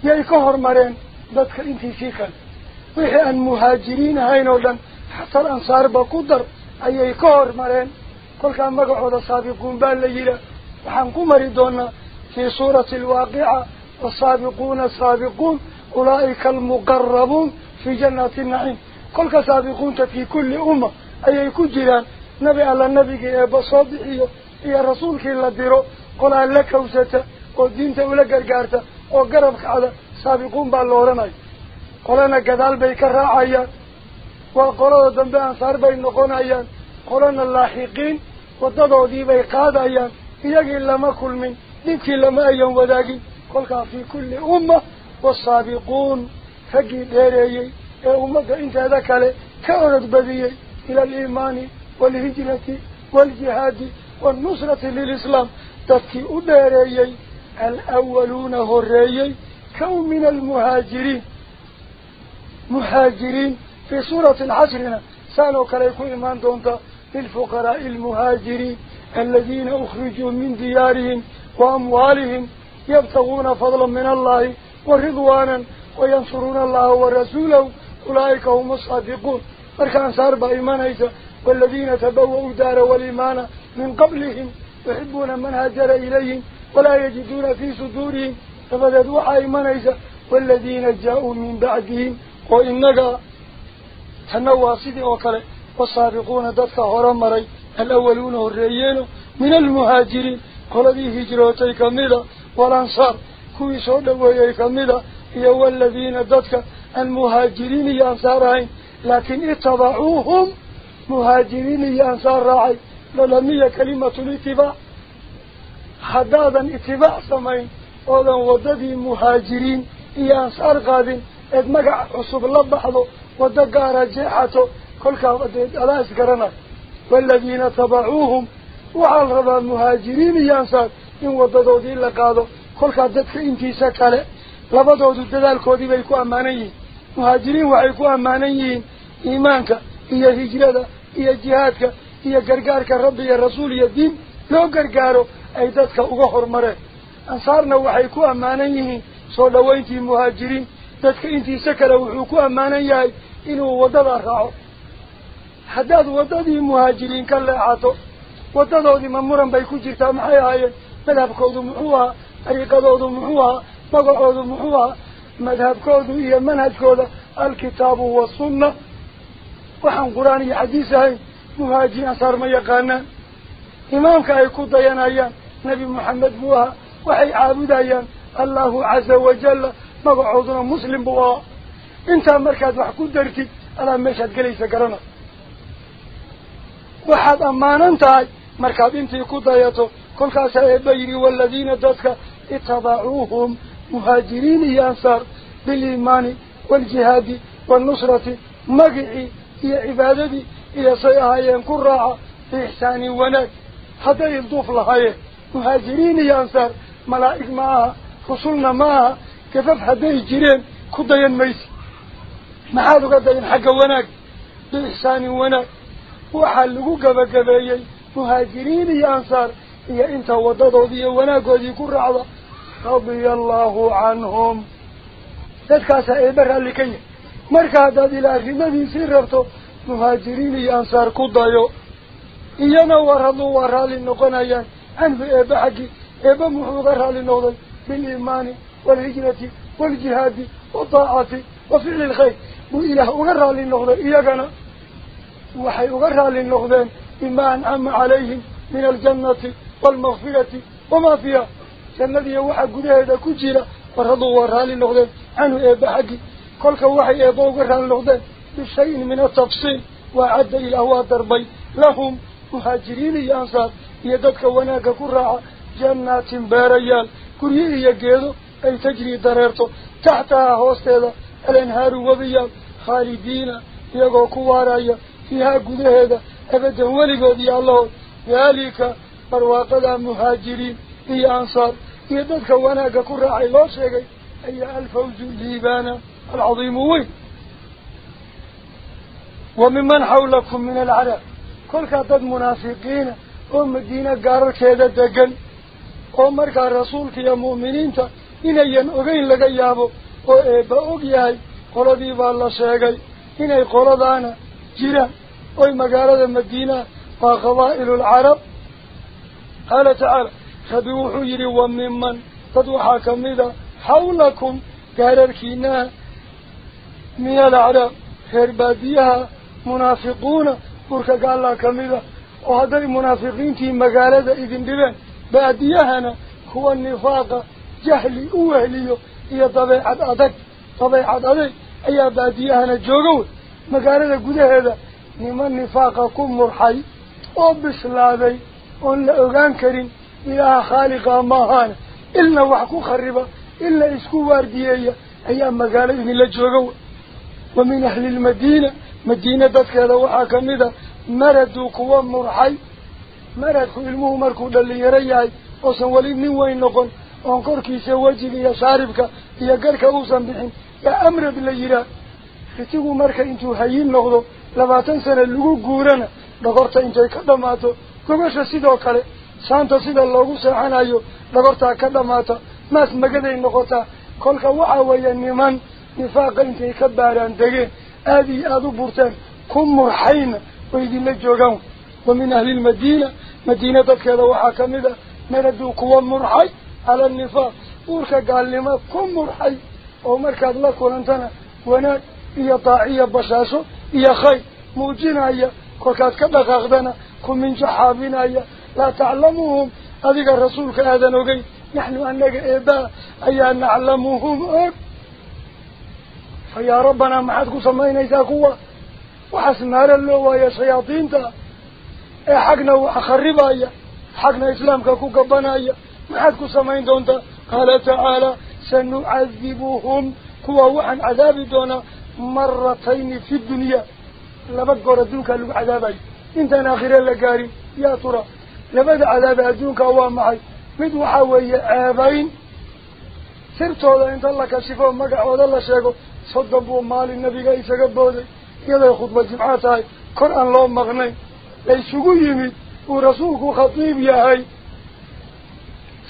يأيك مرين ذاتك انتي فيكا وحي أن مهاجرين هاينولا حتى الأنصار بقدر أيك مرين كل كان مقعود السابقون بالليلة وحنكم مريدونا في سورة الواقعة والسابقون السابقون أولئك المقربون في جنة النعيم كل كسابقون في كل أمة أي كجلان nabi alla nabigii eebba soo bixiyo iyo rasuulkii la diro qolaa la kawsata oo diinta ula gargaarta oo garab kacda saabiquun baa la odhanaya qolana gadaal bay ka raacayaan waa qolada dambe ansaar bay noqonayaan qolana laaxiqiin waddadoodii bay qaadayaan wadaagin kolkaa fii kulli umma والسابقون رجي ديريي أمك إنت ذكال كأرد بديي إلى الإيمان والهجرة والجهاد والنصرة للإسلام. تفكي أديريي الأولون هريي كون من المهاجرين. مهاجرين في سورة العشرنا سألوا كليكو إيمان دونتا للفقراء المهاجرين الذين أخرجوا من ديارهم وأموالهم. يبتغون فضلا من الله ورضوانا وينصرون الله ورسوله. أولئك هم الصادقون. مركان صار بإيمان إيسا والذين تبوأوا دار والإيمان من قبلهم يحبون من هاجر إليهم ولا يجدون في صدورهم فبدد وحا إيمان إيسا والذين جاءوا من بعدهم وإنك تنوى صدي وكله والصادقون دفع هرمري الأولون الرئيين من المهاجرين. قلبي هجروتي كميلة والأنصار كوي سودا ويأي كمدا يا والذين ضدك المهاجرين يا أنصارين لكن اتبعوهم مهاجرين يا أنصار راعي. للمية كلمة الاتباع. حدادا اتباع سمين. أولا وددي مهاجرين يا أنصار قادين إذ مقع عصب الله بحضو ودقى رجيحته كل كاوديد ألا والذين تبعوهم وعلى المهاجرين يا إن وددوا دي yihiin muhaajiriin waxay ku ammaanan yihiin iimaanka iyo hijrada iyo jihaadka iyo gargaarka rabbi iyo rasuul iyo diin loo gargaaro ay dadka uga hormareen ansaarna waxay ku ammaanan yihiin soo dhowayntii muhaajiriin dadka intiisa kale wuxuu ku ammaanan yahay inuu waddadaa raaco haddaad waddadii muhaajiriin ka leexato waddadoodii ma muran bay ku jirtaa maxay ahaayeen madhabkoodu muxuu ahaa طريقة محوها مقعود محوها مذهب كود إيا منهج كود الكتاب والسنة. وحن قراني حديثة مهاجين صار ما يقانا. إمامك يكون ديانا أيام نبي محمد بوها وحي عابد أيام الله عز وجل مقعودنا مسلم بوها انت مركز وحكو درتي ألا مشهد قليس قرنا. وحد أمانا انتهي مركز انت يكون دياته كل كاسا بيري والذين دتك اتبعوهم مهاجرين ينصر بالإيمان والجهاد والنصرة. مقعي هي عبادتي إلى صيحة ينكر راعة إحسان ونك حتى يلطف لها مهاجرين ينصر ملائك معها رسولنا معها. كفف حتى يجرين كدين ميسي هي انت وناك وذي كرعضة رضي الله عنهم تدكاسا ايبرها لكي مركا داد إلى الرمدي سيربتو مهاجرين يانصار كدايو إيانا ورضوا ورالي النقنايا عنف ايبا حقي ايبا محوغ رالي النقضي بالإيمان والهجرة والجهاد والطاعة وفعل الخير وإله أغرى للنقضي إيانا وحي أغرى للنقضين إما أنعم عليهم من الجنة والمغفرة وما فيها. جنة وحا قدها كجيرا فرضوا ورالي النقدين عنه إيبا حقي كل كوحي إيبا وقران النقدين بشيء من التفصيل وعد إلى هو دربي لهم مهاجرين يانصار يددك وناك كراعة جنات باريال. كريه يقيدو أي تجري دريرتو. تحتها هوستيدا الأنهار وبيال. خالدين. يقو كوارايا فيها قدها أبدا ولقود يا الله. ذلك برواقدا مهاجرين هي أنصار يددك وناك كراعي الله شيء أي الفوز الليبان العظيم وين وممن حولكم من العرب كل كتب منافقين أم الدين قارر كيدا دقن أمرك رسولك يا مؤمنين تا إنيان أغين لغا يابو وإيبا أغيهي قردي بالله شيء إني قردانا جيران أي مقالة المدينة وقبائل العرب قال تعالى خبيوحوا يري وممن تدوحا كميدا حولكم قارركينا من العرب خير منافقون. قرك قال الله كميدا وهذا المنافقين في مقالة إذن دبان باديهنا هو النفاق. جهلي وهلي هي طبيعة أدك طبيعة أدك أي باديهنا جوغو مقالة قد هذا. نما النفاق كم مرحي. وبسلاذي وأن أغان كريم إله خالق ماهان إلا وحكو خربا إلا إسكو واردية أيام مقالة إذن لجوغو ومن أهل المدينة مدينة ذاتك هذا وحاكمدا مردوا كوا مرحي مردكو ilmuhu markuu dhalinyaro yahay oosan weli nin weyn noqon oon korkiisa wejiga iyo shaaribka iyo garhka uusan bixin yaa amrad la yihaa ritigu marka intuu hayin noqdo labaatan sano lagu guurana dhagorta intay ka dhammaato loogu seexanayo dhagortaa ka dhammaata maas magaday noqotaa kolka waxaa weeye niman nifaaqa intay ka baaraan degeen aada iyo aada u burteen ku murxayna way idinla joogaan ومن أهل المدينة مدينة كذا وحاكمة مردوا كوا مرحي على النفاق وركا قال لما كن مرحي أو مركز لك ولنتنا وناك إيا طاعية بشاشو إيا خير موجينا إيا كوكات كبه من كم من شحابنا لا تعلمهم هذا الرسول هذا نقول نحن أنك إباء أي أن نعلمهم أك فيا ربنا ما حدك سمينا إذا كوا. وحسنار الله ويا شياطين إيه حقنا وأخربا حقنا إسلام كاكو قبنا ما حدك سمينا دون قال تعالى سنعذبهم. كوا وحن عذاب دون مرتين في الدنيا. لبقى ردوك لبقى عذابين tura labada cadaabe adduunka waa maxay mid waxaa weeye ceebayn sirtooda inta la kashifo magacooda la sheego soddon buu maalin nabiga isaga booday iyaday khudba jimca tahay kor aan loo maqnayn laysugu yimid uu rasuulku khatiib yahay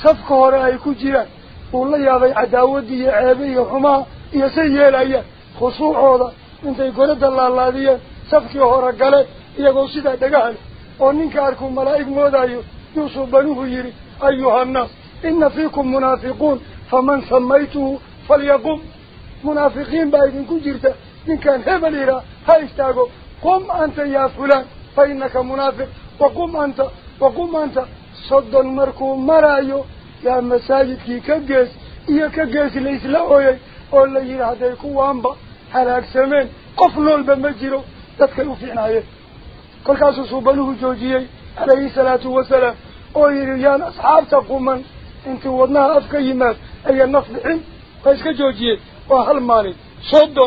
safka hore ay ku jiraan uu la yaabay cadaawaddii iyo ceebe iyo xumaha iyo say yeelayaan khusuucooda intay gorada laalaadiyeen safkii hore galeen oo ninka arkuu malaa'ig moodayo yuusuf banuhu yidhi ayuhannaas ina fiikum munaafiquun faman samaytuhu falyaqum munaafiqiin baa idinku jirta ninkaan hebel ihaa ha istaago qum anta yaa fulaan فإنك منافق وقم أنت وقم أنت صد مركو مرايو يا مساجد كي كجيس إيا كجيس ليس لأوي أولا يرى كل كاسو صوبانه جوجيي عليه الصلاة والسلام أو يريان أصحاب تقوما انت ودناها أفكيمات أي النفضحين فإسك جوجيي وهالماني صد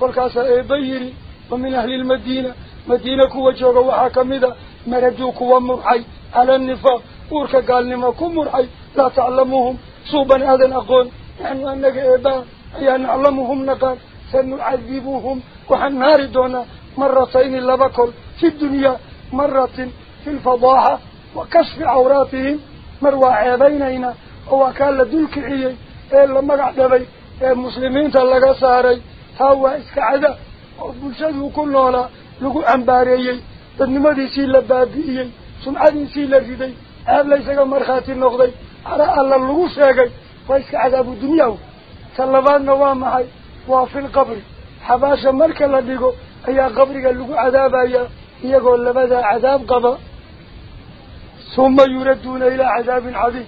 كل كاسا إيبيري ومن أهل المدينة مدينة كوا جوغا وحا كميدا مردو كوا مرحي على النفاق وركا قال لما كوا مرحي لا تعلموهم صوبا هذا نقول نحن أنك إبا أي نعلمهم نقال سنعذبوهم وحن نار دونا مرتين لبكل في الدنيا مرة في الفضاحة وكشف عوراتهم مروى عيبينينا وكان لدلك عيي إلا مقعد بي المسلمين تلقى ساري هو إسكعدا وبلشده كله lagu cambaareeyey dadnimadiisii la baabi'iyey sumcadiisii la riday aab laysaga markhaati noqday ara alla lagu sheegay waa iska cadaabu dunyahu ta labaadna waa maxay waa fi lqabri xabaasha marka la يقول لبدا عذاب قبا ثم يردون إلى عذاب عظيم.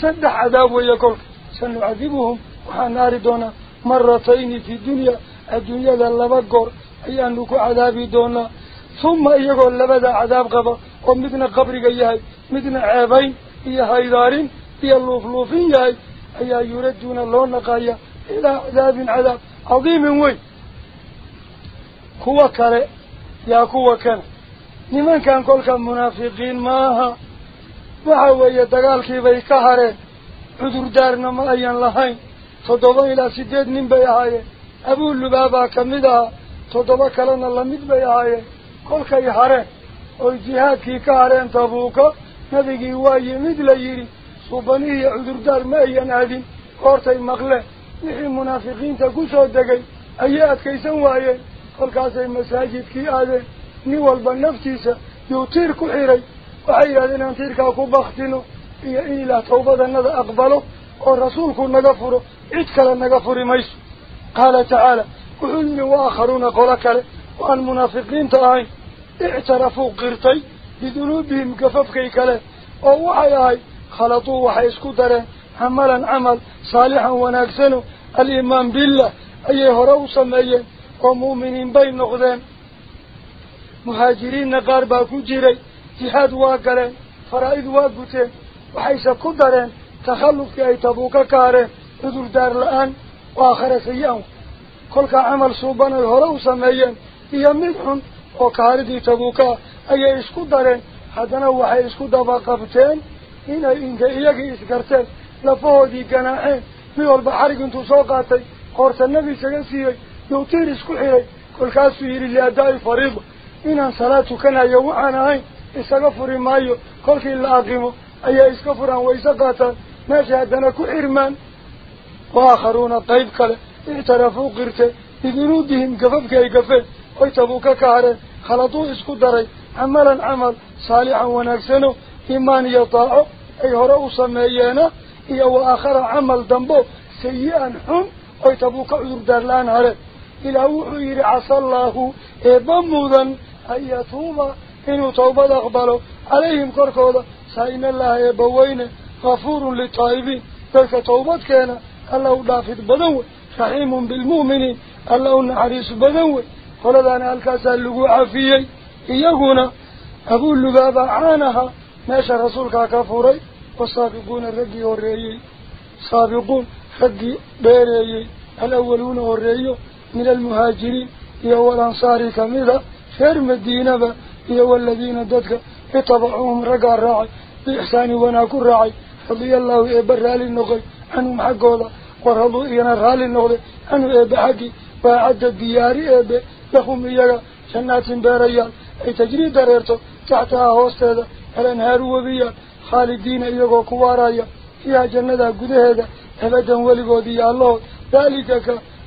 سدح عذاب ويقول سنعذبهم وحنار دونا مرتين في الدنيا الدنيا للبقر أي أنك عذاب دونا. ثم يقول لماذا عذاب قبا ومثل قبرك يهي مثل عابين يهي دارين يلوفلوفين يهي أي يردون الله نقايا إلى عذاب عذاب عظيم وي. هو كره kana nimankan kolka munaafiqiin maaha waxa weeye dagaalkiibay ka hareen cudurdaarna ma ayan lahayn toddoba ilaa sideed nin bay ahaayeen abuu lubaabaa kamid ahaa toddoba kalena lamid bay ahaayeen kolkay hareen oy jihaadkii ka hareen tabuuka nabigii waa yimid la yidhi suubanihiiyo cudurdaar ma ayan aadin goortay maqleen wixii munaafiqiinta ku soo degay ayay adkaysan waayeen فالكاسة المساجد كي آده نوال بالنفتيسة يوتير كحيري وحي آدنا انتير كاكو بختينو إيا إني لا توبة دانادا أقبلو والرسول كون نغفرو إتكالا نغفري ميسو قال تعالى وحن وآخرون قولكال وأن منافقين تاعي اعترفوا قرتي بذنوبهم كففكي كالي ووحي آي خلطوا وحي اسكتره حملا عمل صالحا وناكسنو الإيمان بالله أيه روسا مأيه jihaad waa galeen faraa'id waa guteen waxayse ku dareen takhallufkii ay tabuuka ka hareen cudurdaar la-aan oo aakhare sayi-an kolkaa camal suuban ay hore u sameeyeen iyo mid xun oo kaaridii tabuukaa ayay isku dareen haddana waxay isku dabaqabteen inay intay iyagii isgarteen lafahoodii ganaaxeen mid walba xarig intuu soo qaatay qoorta nebi isaga siiyey inaan salaad tukanayo waxaan ahayn isaga furi maayo kolkii la aqimo ayay iska furaan wayse qaataan meesha haddana ku xirmaan waakharuuna qayb kale ictarafuu qirte bidunuubihim gafafkii ay gafeen oy tabuuka ka hareen khaladuu isku daray camalan camal saalixan wanaagsano iimaan iyo daaco ay hore u sameeyeena iyo wa aakhara camal dambo sayi-an xun oy tabuuka cudurdaar la-aan hareen إلى وحير عصى الله إبامودا أن يتوب إنه توبة أقبله عليهم كركودا سأين الله إبوين غفور للطائبين. ذلك توبات كان. الله دافد بدو شحيم بالمؤمن. الله نعريس بدو قال ذانا الكاسل لقو عفيي إيهونا أقول لبابا عانها. ماشى رسولك كفوري والسابقون الرجي والرجي سابقون. خدي بيريي الأولون والرجيو min almuhaajiriin iyo walansaari kamida reer madiinaba iyo waladiina dadka itabacuuhum raggaa raacay biixsaani wanaag ku raacay radia allahu eebba raali noqoy canhum xaggooda waraduu iyana raali noqday canhu eebbe xaggii waacadda diyaari eebbe lahum iyaga jannaatin beerayaal ay tajrii dareerto taxtahaa hoosteeda alanhaaru webiyaal khaalidiina iyagoo ku waaraya fiiha jannadaa gudaheeda abadan weligood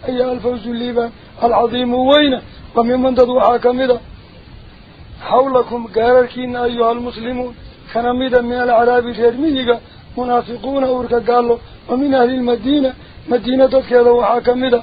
أي الفوز الليبا العظيم وين ومن من تدوعا كمدا حولكم قاركين أيها المسلمون. كنمدا من العرابي تيرمينيقا منافقون أورك قالوا. ومن أهل المدينة. مدينة تدوعا كمدا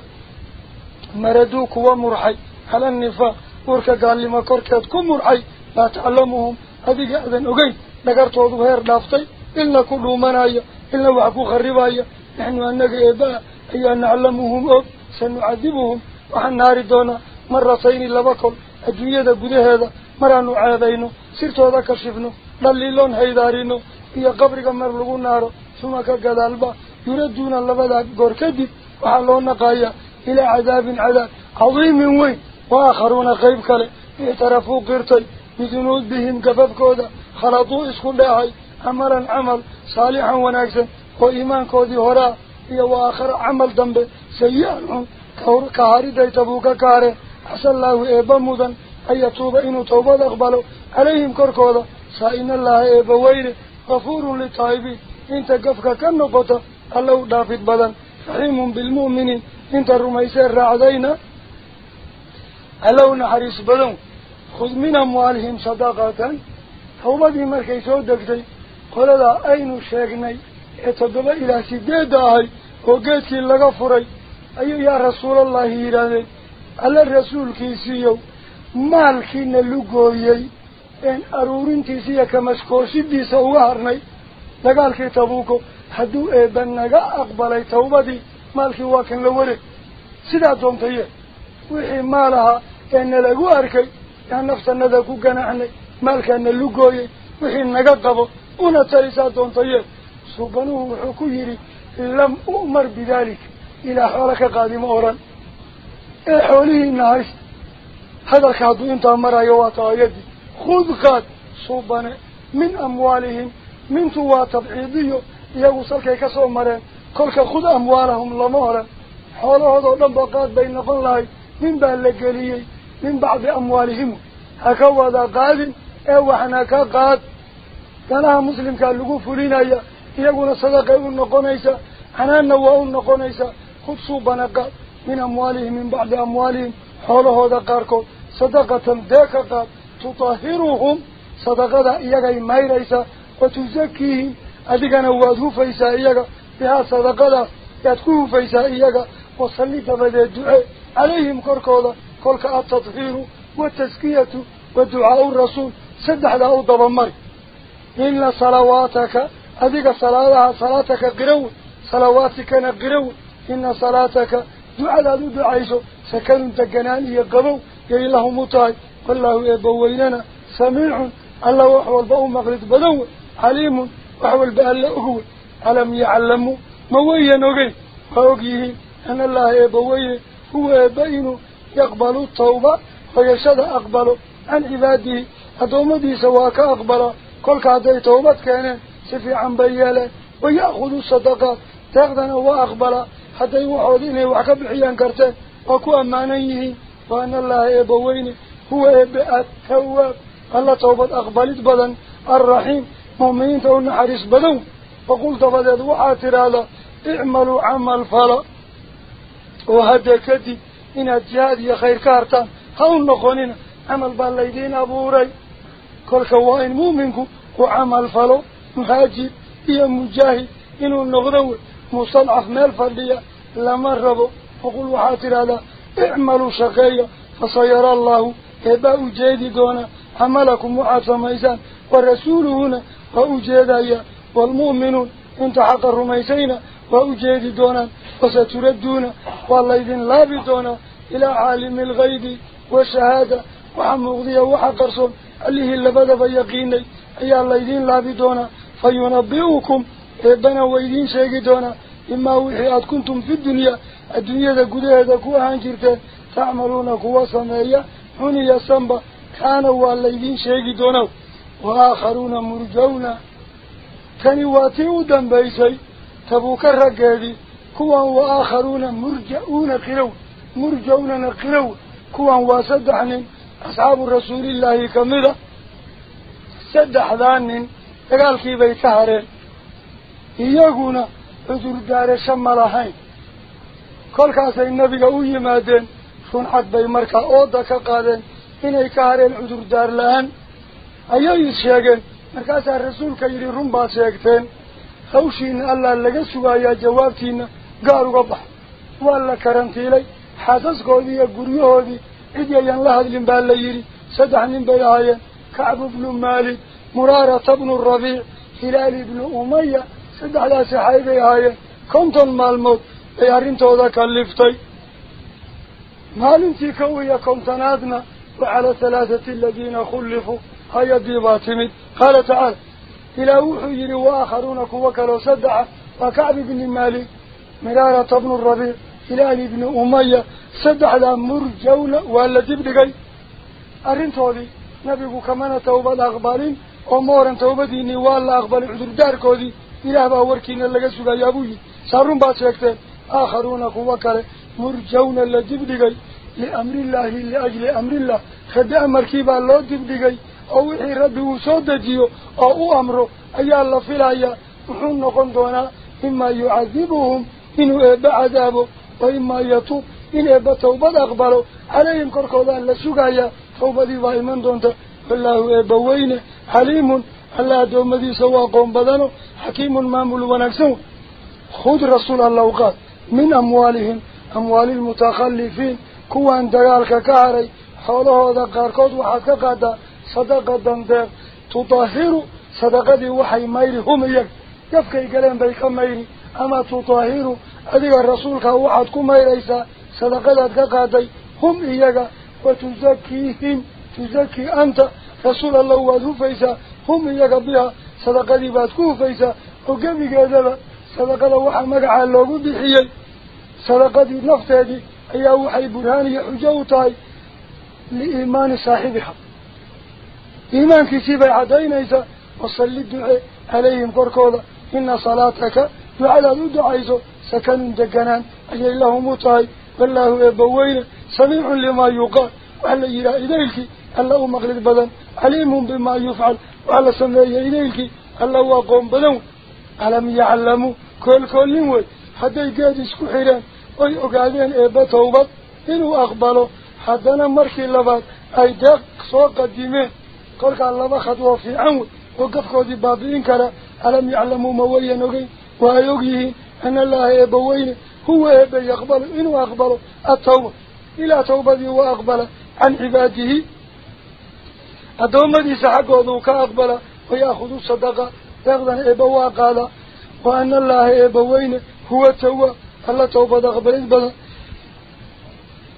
مردوك ومرحي. على النفاق. أورك قال لما كركتكم مرحي لا تعلمهم. هذه أذن أغي لقرت وظهير لافتي. إلا كل منايا. إلا وعكو خربايا نحن أنك إباء هي أن نعلمهم. أب سنعذبهم وحن ناردونا مرة سيني لبكل الدنيا دا قده هذا مرة نعاذينو سيرتو دا كشفنو لليلون هيدارينو هي قبرك مرلغو نارو ثم كالقدالبا يردونا لبدا قركدب وحلونا قايا إلى عذاب عذاب عظيم وين وآخرون خيب كالي اعترفوا قرتي بذنود بهم قفب كودا خلطوا اسكن لهاي عمل صالحا وناكسا وإيمان كودي هراء هي وآخر عمل دنبه ka hareen axsallaahu eebba mudan an yatuuba inuu tawbad aqbalo calayhim korkooda saa-in allaha eebba weyne gafuurun litaa'ibiin inta gafka ka noqota alla u dhaafid badan raxiimun bilmu'miniin inta rumaysee raacdayna alla u naxariis badan khud min amwaalihim sadaqatan tawbadii markay soo degtay qoladaa aynu sheegnay ee toddoba ilaa sideedda ahay oo geedkii laga furay maalkiina lugooyey een aruurintiisa iyo kamaskoosidiisa uga harnay dagaalkii tabuuko hadduu eebba naga aqbalay tawbadii maalkii waa kan la wareeg sidaa doontaye wixii maal ahaa ee nalagu arkay yaa naftanada ku ganaxnay maalkaana lugooyey wixii naga qabo una talisaa doontaye suubanuhu wuxuu ku yidhi lam u'mar bidaalika haysta hadalka hadduu intaa marayo waa taayadii khud qaad suubane min amwaalihim mintu waa tabciidiyo iyagu salkay ka soo mareen kolka khud amwaalahum lama odhan xoolahoodoo dhan ba qaad bay noqon lahay nin baa la geliyey min bacdi amwaalihim ha ka wada qaadin ee waxna ka qaad danaha muslimkaa lagu fulinaya iyaguna sadaqay u noqonaysaa xanaanna waa u noqonaysaa خدسوا بنقا من أموالهم من بعد أموالهم حوله هذا قاركو صدقة ديكا قاد تطهرهم صدقة إياقا إماي ليسا وتزكيهم أدقان أوادهو فيسا إياقا بها صدقة يدكوه فيسا إياقا وصليت بدا الدعاء عليهم قاركو قولك التطهير والتزكية والدعاء الرسول صدح له الضبمر إلا صلواتك أدقى صلاة صلاتك قرون صلواتك نقرون إن صلاتك دعاء ذو دعايسو سكن تقنان يقبو يا الله مطاي والله يبويننا. سميع. الله وحوال بأو مغرد بدو. عليم. وحوال بألا أهو. ألم يعلموا مويا نغي فوقيه أن الله يبويه هو يبين يقبل التوبة. ويشد أقبل. عن عباده. أدومدي سواك أقبل. كل كادي توبة كان سفي عن بياله. ويأخذ الصدقات تاخذنا حتى يوحد إليه وحكب الحيان كرتين وكو أمانيه وأن الله يبوين. هو يبقى التواب الله توبة أقبلت بدن. الرحيم. مؤمنين تقولنا حريص بدن فقلت بدد وحاتر هذا. اعملوا عمل فلا. وهذا كدي إن الجهاد يا خير كارتان هون نقونين عمل بالليدين أبوري كل كوائن مؤمنكم. وعمل فلو مهاجد يا مجاهد. إنه النغضو مصنعف لما ربو. وقل وحاتر هذا اعملوا شقية فصير الله إباء جيدي دونا عملكم ميسان ورسوله هنا وأجيدايا والمؤمنون انت حق الرميسين وأجيدي دونا وستردون والله إذن لا بدونا إلى عالم الغيب والشهادة وحمغضية وحقرصون اللي اللي بدأ بيقيني أي الله إذن لا بدونا فينبئكم إبنا وإذن شيقي دونا إما وحيات كنتم في الدنيا الدنيا ذا قده ذا كوها انجرتين تعملون كوا سمايا هني يسنبا كانوا والذين شيقي دونا وآخرون مرجونا كان واتيو دنبيسي تبوك الرقادي كوا وآخرون مرجعون قروا مرجعون نقروا كوا واسدحن أصحاب الرسول الله كمذا سدح ذانين قال كي بيتهرين إياقونا. عذر دار شمالهين kolkaasay nabiga u yimaadeen runxad bay markaa ooda ka qaadeen inay ka hareen cudurdaar la-aan ayay is sheegeen markaasaa rasuulka yidhi run baad sheegteen hawshiina allaa laga sugayaa jawaabtiina gaar uga bax waa la karantiilay xaasaskoodii iyo guryahoodii cid yayan la hadlin baa la yidhi saddex nin bay ahaayeen kacbu bnu maalik muraarata bnu rabiic hilaal ibnu umaya سدح لها سحايا بي هاي كنتن مالموت ايهارين تودا كالليفتاي مالن تيكوية كنتن ادنا وعلى ثلاثة الذين خلفوا. هيا ديباتمت قال تعالى إلى وحيين وآخرون كوكلوا سدعة وكعب بن مالك. مرارة بن الربيع. إلال بن أمية. سدع لا مرجون. ولا دبلغي أرنتوذي نبيك كمان توبة الأغبالين أمور توبة ديني. والأغبال عذر داركوذي دي. Buu yidhi saa run baad sheegteen آخرون كوكال مرجون لدبدغي لأمر الله لأجل أمر الله. خد أمر كيبا الله دبدغي أو إحي ربي وصودجيو أو أمره أي الله الآية. وحن قندونا إما يعذبهم. إنه إبا عذابه. وإما يتوب. إن إبا توبة أقبله عليهم كركوضان لسوغايا توبة دي وإيمان دونتا. فالله إبا وين حليم. الله حكيم مامل ونكسون. خذ رسول الله وقال من أموالهم؟ أموال المتخلفين. كوان دقالك كهري حوله هذا قاركوت وحكا قادا صدقة دندق تطهر صدقة وحي ميري هم يك. يفكي قلين بيك ميري أما تطهر أذيك الرسول كوحد كميريسا صدقة قادي هم إياك وتزكيهم تزكي أنت رسول الله وذوفيسا هم إياك بها صدقة باتكوه صدقة وحا مقعا اللوغو بحيي صدقتي نفتدي أي وحي برهاني حجوتاي لإيمان صاحبها. إيمان كسيبا عدينيسا وصل الدعاء عليهم قركولا إن صلاتك وعلى الدعاء سكن دقنان أي الله متاي والله يبوين. سميع لما يقال. وعلى إلى إليك. الله مغلق بدن عليم بما يفعل. وعلى سمي إليك الله وقوم بدن ألم يعلموا كل كل وي hadday geed isku xidheen oy ogaadeen eebba tawbad inuu aqbalo haddana markii labaad ay deeq soo qadimeen kolkaa laba khadwoo fiican wey oo gafkoodii baabi'in kara alam yaclamuu ma wayan ogeyn waa ay og yihiin ana allaha eebba weyne huwa eebbe yaqbalu inuu aqbalo attawba ilaa tawbadii wa aqbala can cibaadihi أدوما دي سحقه ذوك أقبل ويأخذ صدقة. يغضن إبواء قال وأن الله إبوين هو توا الله توبة أقبل إبلا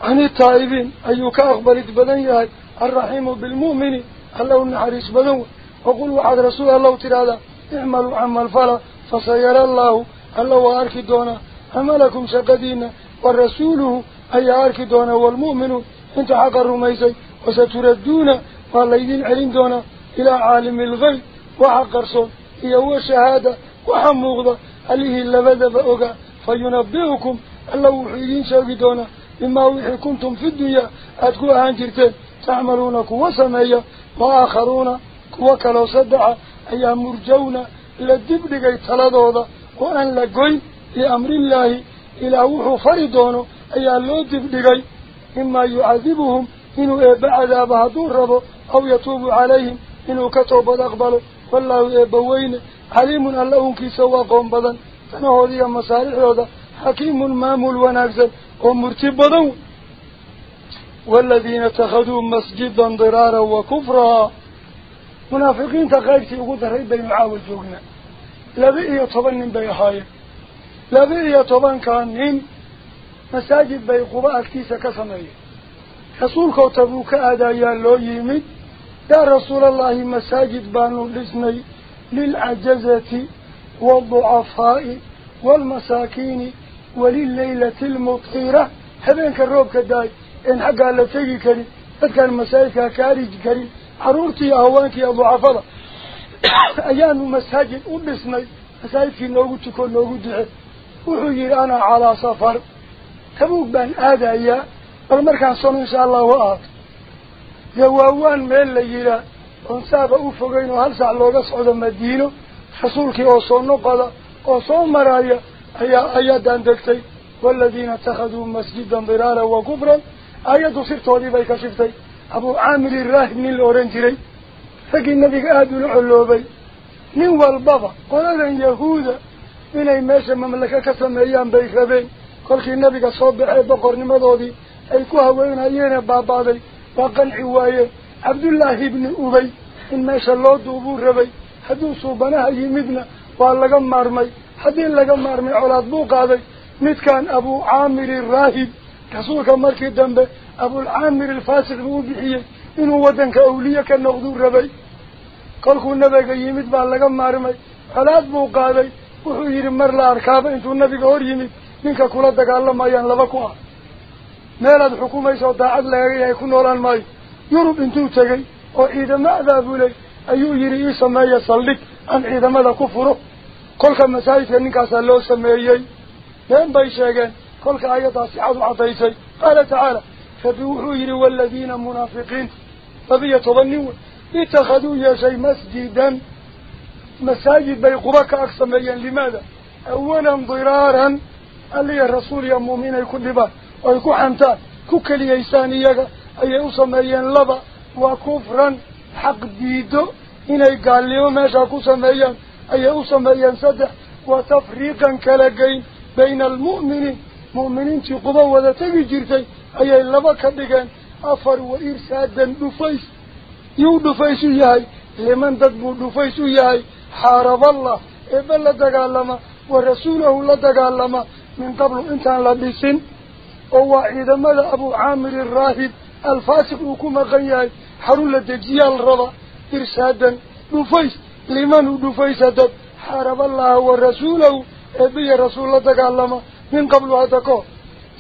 عن التائبين أيوك أقبل إبلا الرحيم بالمؤمن الله النحريس بلو وقلوا عن رسول الله ترى اعملوا عمل فلا فسيرى الله. الله وأركي دونا. عملكم سقدين والرسوله أي أركي والمؤمنون والمؤمن. انت حق الرميسي وستردون فالليدين علين دونا إلى عالم الغي وحقرصون هي هو شهادة وحموغضة عليه اللبذة بأوغا فينبئكم اللو حيين شوقي دونا إما وحكمتم في الدنيا أتقوا هانجرتين تعملون كوا سمية وآخرون كوا كلاو صدع أي مرجون لدبلغي تلدوضة وأن لقوي لأمر الله إلى وحو فريدون أي اللو دبلغي إما يعذبهم إنه إبا عذاب هدور ربه أو يتوب عليهم. إنه كتوب أقبله والله إبا وين حليم الله كي سوى قوم بذن فأنا هذه المسارح هذا حكيم مامول ونقزل ومرتب بذن والذين اتخذوا مسجدا ضرارا وكفرا. منافقين تقايد في أقود ريبا يعاول جوغنا. لبئي يطبن من بيحايا لبئي يطبن كان مساجد بيقوبا أكتيسة كسمية رسولك وتبوك آدايا لو يمد يا رسول الله مساجد بانو لسني للعجزة والضعفاء والمساكين ولليلة المطيرة هبينك الروب كداي إن حقا لتجي كري فكان مساجدك كاريج كري حرورتي أهوانك يا ضعفاء أيان مساجد ولسني مساجد في نوغتك ونوغتك وحجر أنا على سفر. تبوك بان آدايا بل مركان صنو إن شاء الله وآت يواوان ميل ليلة انسابة أوفقين وحلسة اللوغة صعود المدينة حصولك أو صنو قضا أو صنو مرايا. ايا أيا دان دكتي. والذين اتخذوا مسجدا ضرارا وكبرا أيا دوصير طالبي كشفتي أبو عامل الراهب من الأورنجري. فقي النبي آدو العلوبي من والبابا قلنا ان يهودا من اي ماشا مملكة كسم أيام بيخبين كل خير نبي صوب بحيب بقر نمضودي أي كهوين أيين بابادي وقل حواية عبد الله بن أبي. إن ما شاء الله دوبور ربي. حدو صوبناها يمدنا وقالك مارمي. حدين لك مارمي. على طبوق هذا مت كان أبو عامر الراهب. كسوك مركي الدنب أبو العامر الفاسق بوبحية إنه ودنك أولية كالنغدور ربي. قلكو النبي يمد وقالك مارمي. على طبوق هذا وحو يرمر لأركاب إنتو النبي قور يمد منك كلا دقال ما ينلبكوها ميلاد الحكومة يسود داعد لغيه يكون نوران ماي يروب انتو تغي أو إذا ما أذابوا لي أيو يري إيسا ما يصلك عن إذا ماذا كفره كلك مسايد ينكا سالله سميهي لين بايشاقين كلك آيات سعاد عطيسي قال تعالى فبوحو يري والذين منافقين فبي يتظنوا اتخذوا يا ياشي مسجدا مساجد بي قبك أكسميهي لماذا أولا ضرارا اللي الرسول يا مؤمن يكون لباه ويكو حمتا كوكلي يسانيك أي أسميين لبا وكفرا حق ديدو إنه قال لي وماشا كسميين أي أسميين سدع وتفريقا كالقين بين المؤمنين مؤمنين تقضى وذا تجيرتين أي اللبا كدقين أفر وإرسادا دفايس يو دفايس ياهي لمن تدبو دفايس ياهي حارب الله إبا لدقال لما ورسوله لدقال لما من قبل إنسان لبسين وواحدة ملأ أبو عامر الراهب. الفاسق وكما غيال حرول الدجيال رضا. إرشادا نفيس لمن نفيس دب حارب الله ورسوله. أبي رسول الله تعلم من قبل هذا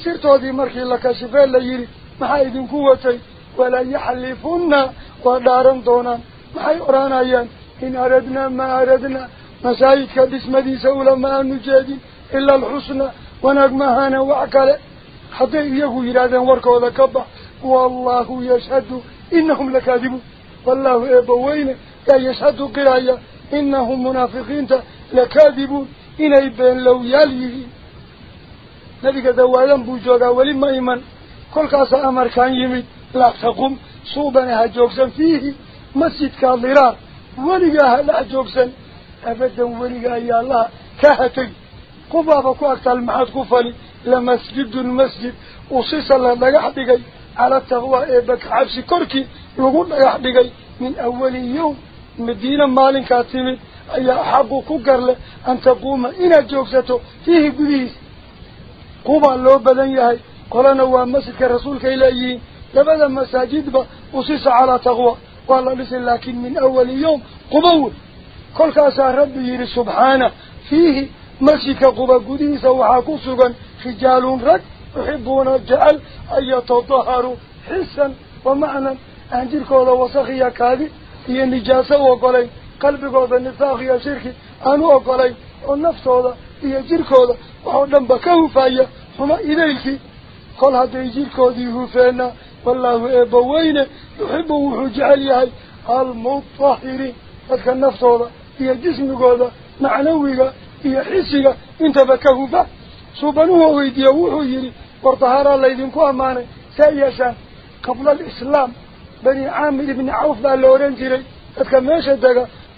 سرت هذه مركي لك شفال ليري محايد قوتي؟ ولا يحلفنا ودارم دونا. محاي أرانا يان؟ إن أردنا ما أردنا. مسايدك باسم دي سولا ما نجادي إلا الحسنى. ونقمهانا وعكالي حتى إياه يراد ورك وذكبه والله يشهد إنهم لكاذبون. والله إبوين لا يشهد قرايا إنهم منافقين لكاذبون. إن إبن لو يليه نبي قد وعلم بوجود أولي مايمن كل قاس أمر كان يمي. لا تقوم. صوبنا هجوكسا فيه. مسجد كاللرار ولقا لا جوكسا أبدا ولقا يا الله. كهتي. قبابك أكتل معاد قفلي usisa la dhagax dhigay cala taqwaa eebba ka cabsi korkii لغو يحدقي من أول يوم مدينة مالك كاتمت أي أحق كقرل أن تقوم إلى جوكسته فيه قديس قوبا لو بدن يهي قلنا ومسك رسولك إليه لبدا مساجد أسس على تقوى والله لسن لكن من أول يوم قبول كل كاسا ربي سبحانه فيه مسك قبا قديس وحاكو سغن خجال رك يحبون الجعل أن يتطهروا حسا ومعنى. أنجل كولا وسخيا كاذي هي نجاسة وقلين قلبي كولا نفاقيا شركي أنو وقلين والنفس هذا هي جير كولا. وحودا بكه فايا هما إليك قل هذا يجير كودي هفانا والله إبوين يحبه وحجعل يهي المطهرين فذلك النفس هذا هي جسم كولا معنوية هي حسية. إنت بكه ويديه وحجري وارطهارا الله يدينكو أماني سيئشان قبل الإسلام بني عامر بن عوف جيري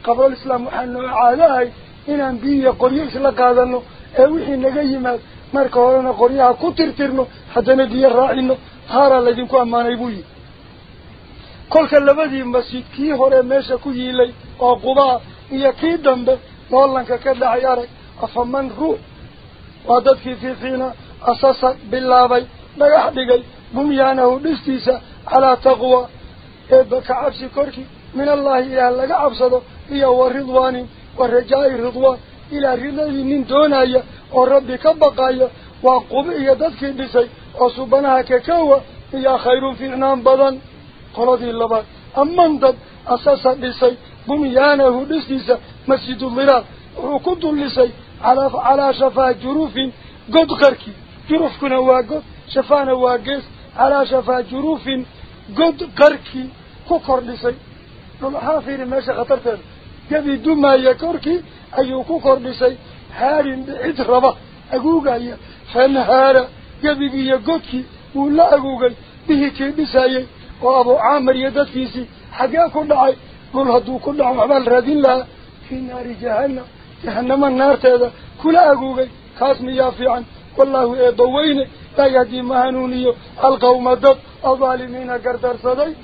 qabla islaam waxaanu caadahay inaan biyo qoryo isla qaadano ee wixii naga yimaad marka horena qoryaha ku tirtirno haddana biyo raacino haaraa laydinku ammaanay buu yihi kolka labadii masjid kii hore meesha ku yiilay oo qubaa iyo kii dambe doolanka ka dhacay arag afaman ruux waa dadkii fiifiina asasa bilaabay dhagax dhigay bumyaanahu dhistiisa calaa taqwa eebba ka cabsi korkii من الله إلى لك عبصده هي ورضوان ورجاء رضوان إلى رضي من دونايا وربك بقايا وقبئي ددك بسي وصبناها ككوة هي خير في عنام بضن قرضي اللبات أما انضد أساسا بسي بميانه دسديسا مسجد الظلال وكد لسي على على شفا جروف قد غركي جروف كنا واقف شفانا واقف على شفا جروف قد غركي كفر لسي fiiri meesha khatarteeda gebi dumaaya korkii ayuu ku kordhisay haarin cid raba aguugaya fanhaara gebigii iyo godkii wuu la aguugay bihii kii dhisayey oo abuu caamir iyo dadkiisii xaggee ku dhacay dhul hadduu ku dhaco waxbaa la raadin lahaa fii naari jahannam jahanamo naarteeda kula aguugay kaas miyaa fiican wallaahu eebbaweyne laa yahdii ma hanuuniyo alqawma dad aldaalimiina gardarsaday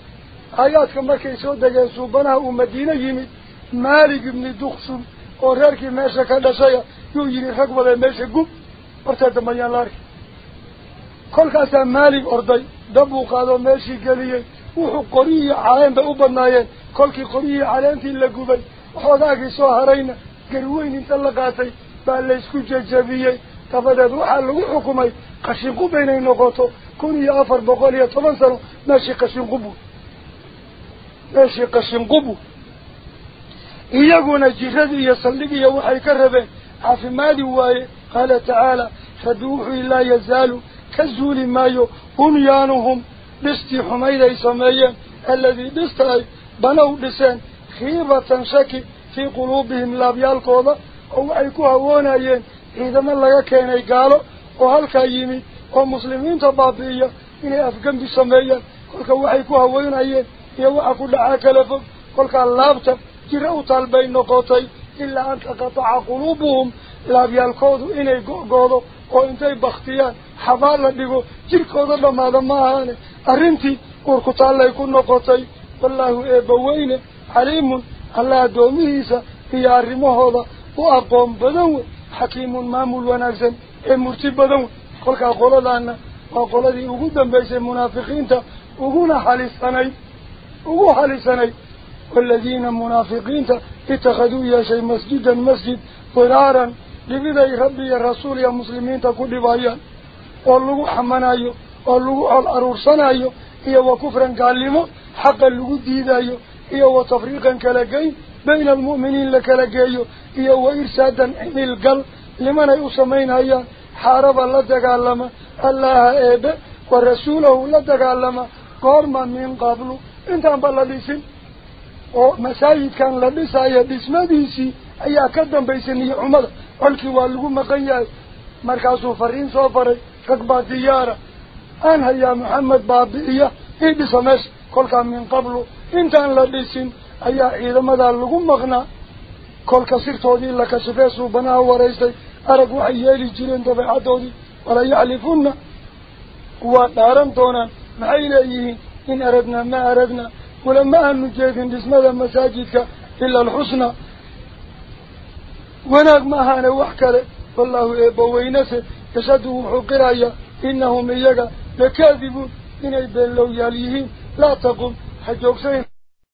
آيات كما كيسو دقين سوبناه ومدينة يمد مالك ابن دخشم وراركي ماشا كان شيء يجري رقبة ماشا قب ارتاد ميان لارك. كل كاسا مالك أرضي دبو قادو ماشي قليل. وحو قرية عالين بأبنايين كل كي قرية عالين تين لقبي وحوذاكي قروين انت لقاتي بالليسكو ججبيي تفدد وحال وحكمي قشن قبيني نقوتو كوني أفر بقولي طبان سنو ماشي قشن قبو meeshii qashinqubu iyaguna jiradii iyo saldhigiiya waxay ka rabeen caafimaadi waaye qaala tacaala rabbi wuxuu laa yazaalu ka zuuli maayo bunyaanuhum dhistii xumayd ay sameeyeen alladii dhista ay banow dhiseen khiibatan shaki في قلوبهم لابيال قوضة أو أيكو هوانا يين إذا ما لغا كيني قالوا وهل كايني ومسلمين تبابية إني أفقن بسمية قولك وحيكو هوانا يين يو أقول لعاك لفق قولك اللابت جرأوا طالبين نقاطي إلا أن تقطع قلوبهم لابيال قوضة إني قوضة وإنتي بختيان حبار لديكو جر قوضة لما دماهان أرنتي قولك طالبين نقاطي والله إيبوين عليمون alla addoomihiisa iyo arrimahooda u aqoon badan wey xakiimun maamul wanaagsan ee murti badan wey kolkaa qoladaana waa qoladii ugu dambaysay munaafiqiinta uguna halisanayd ugu halisanay والذين منافقين اتخذوا يا شيء مسجدا مسجد ضرارا لبدأ ربي يا رسول يا مسلمين تقول بايا واللغو حمنايو واللغو الأرورسنايو هي وكفرا قالمو حقا اللغو ديدايو إيو تفريقا كالاقي بين المؤمنين لكالاقي إيو إرسادا للقل لمن يسمين هيا حارب الله تقالما الله إيبا ورسوله الله تقالما قرما من قبله إنت عم بلديسين ومساجد كان لديس هيا باسم ديسي هيا كدن بيسني عمر قلت والله ما مقيا مركز فرين صفري ككبا ديارة أنا يا محمد بابي إيه إيه بسمسك kolkaa min qablu intaan la dhisin ayaa ciidamadaa lagu maqnaa kolka sirtoodii la kashifee suubanaha waraystay arag waxay yeeli jireen dabeecadoodii wala yaxlifunna waa dhaaran doonaan maxay leeyihiin إن أردنا ما أردنا ولما أن نجيد باسم مساجدك إلا الحسنى وناق ما هانا وحكرة والله إبوينسه يشده حقرايا إنهم إياك لكاذبون إن يبين لو ياليهين لا تقوم حجوك سين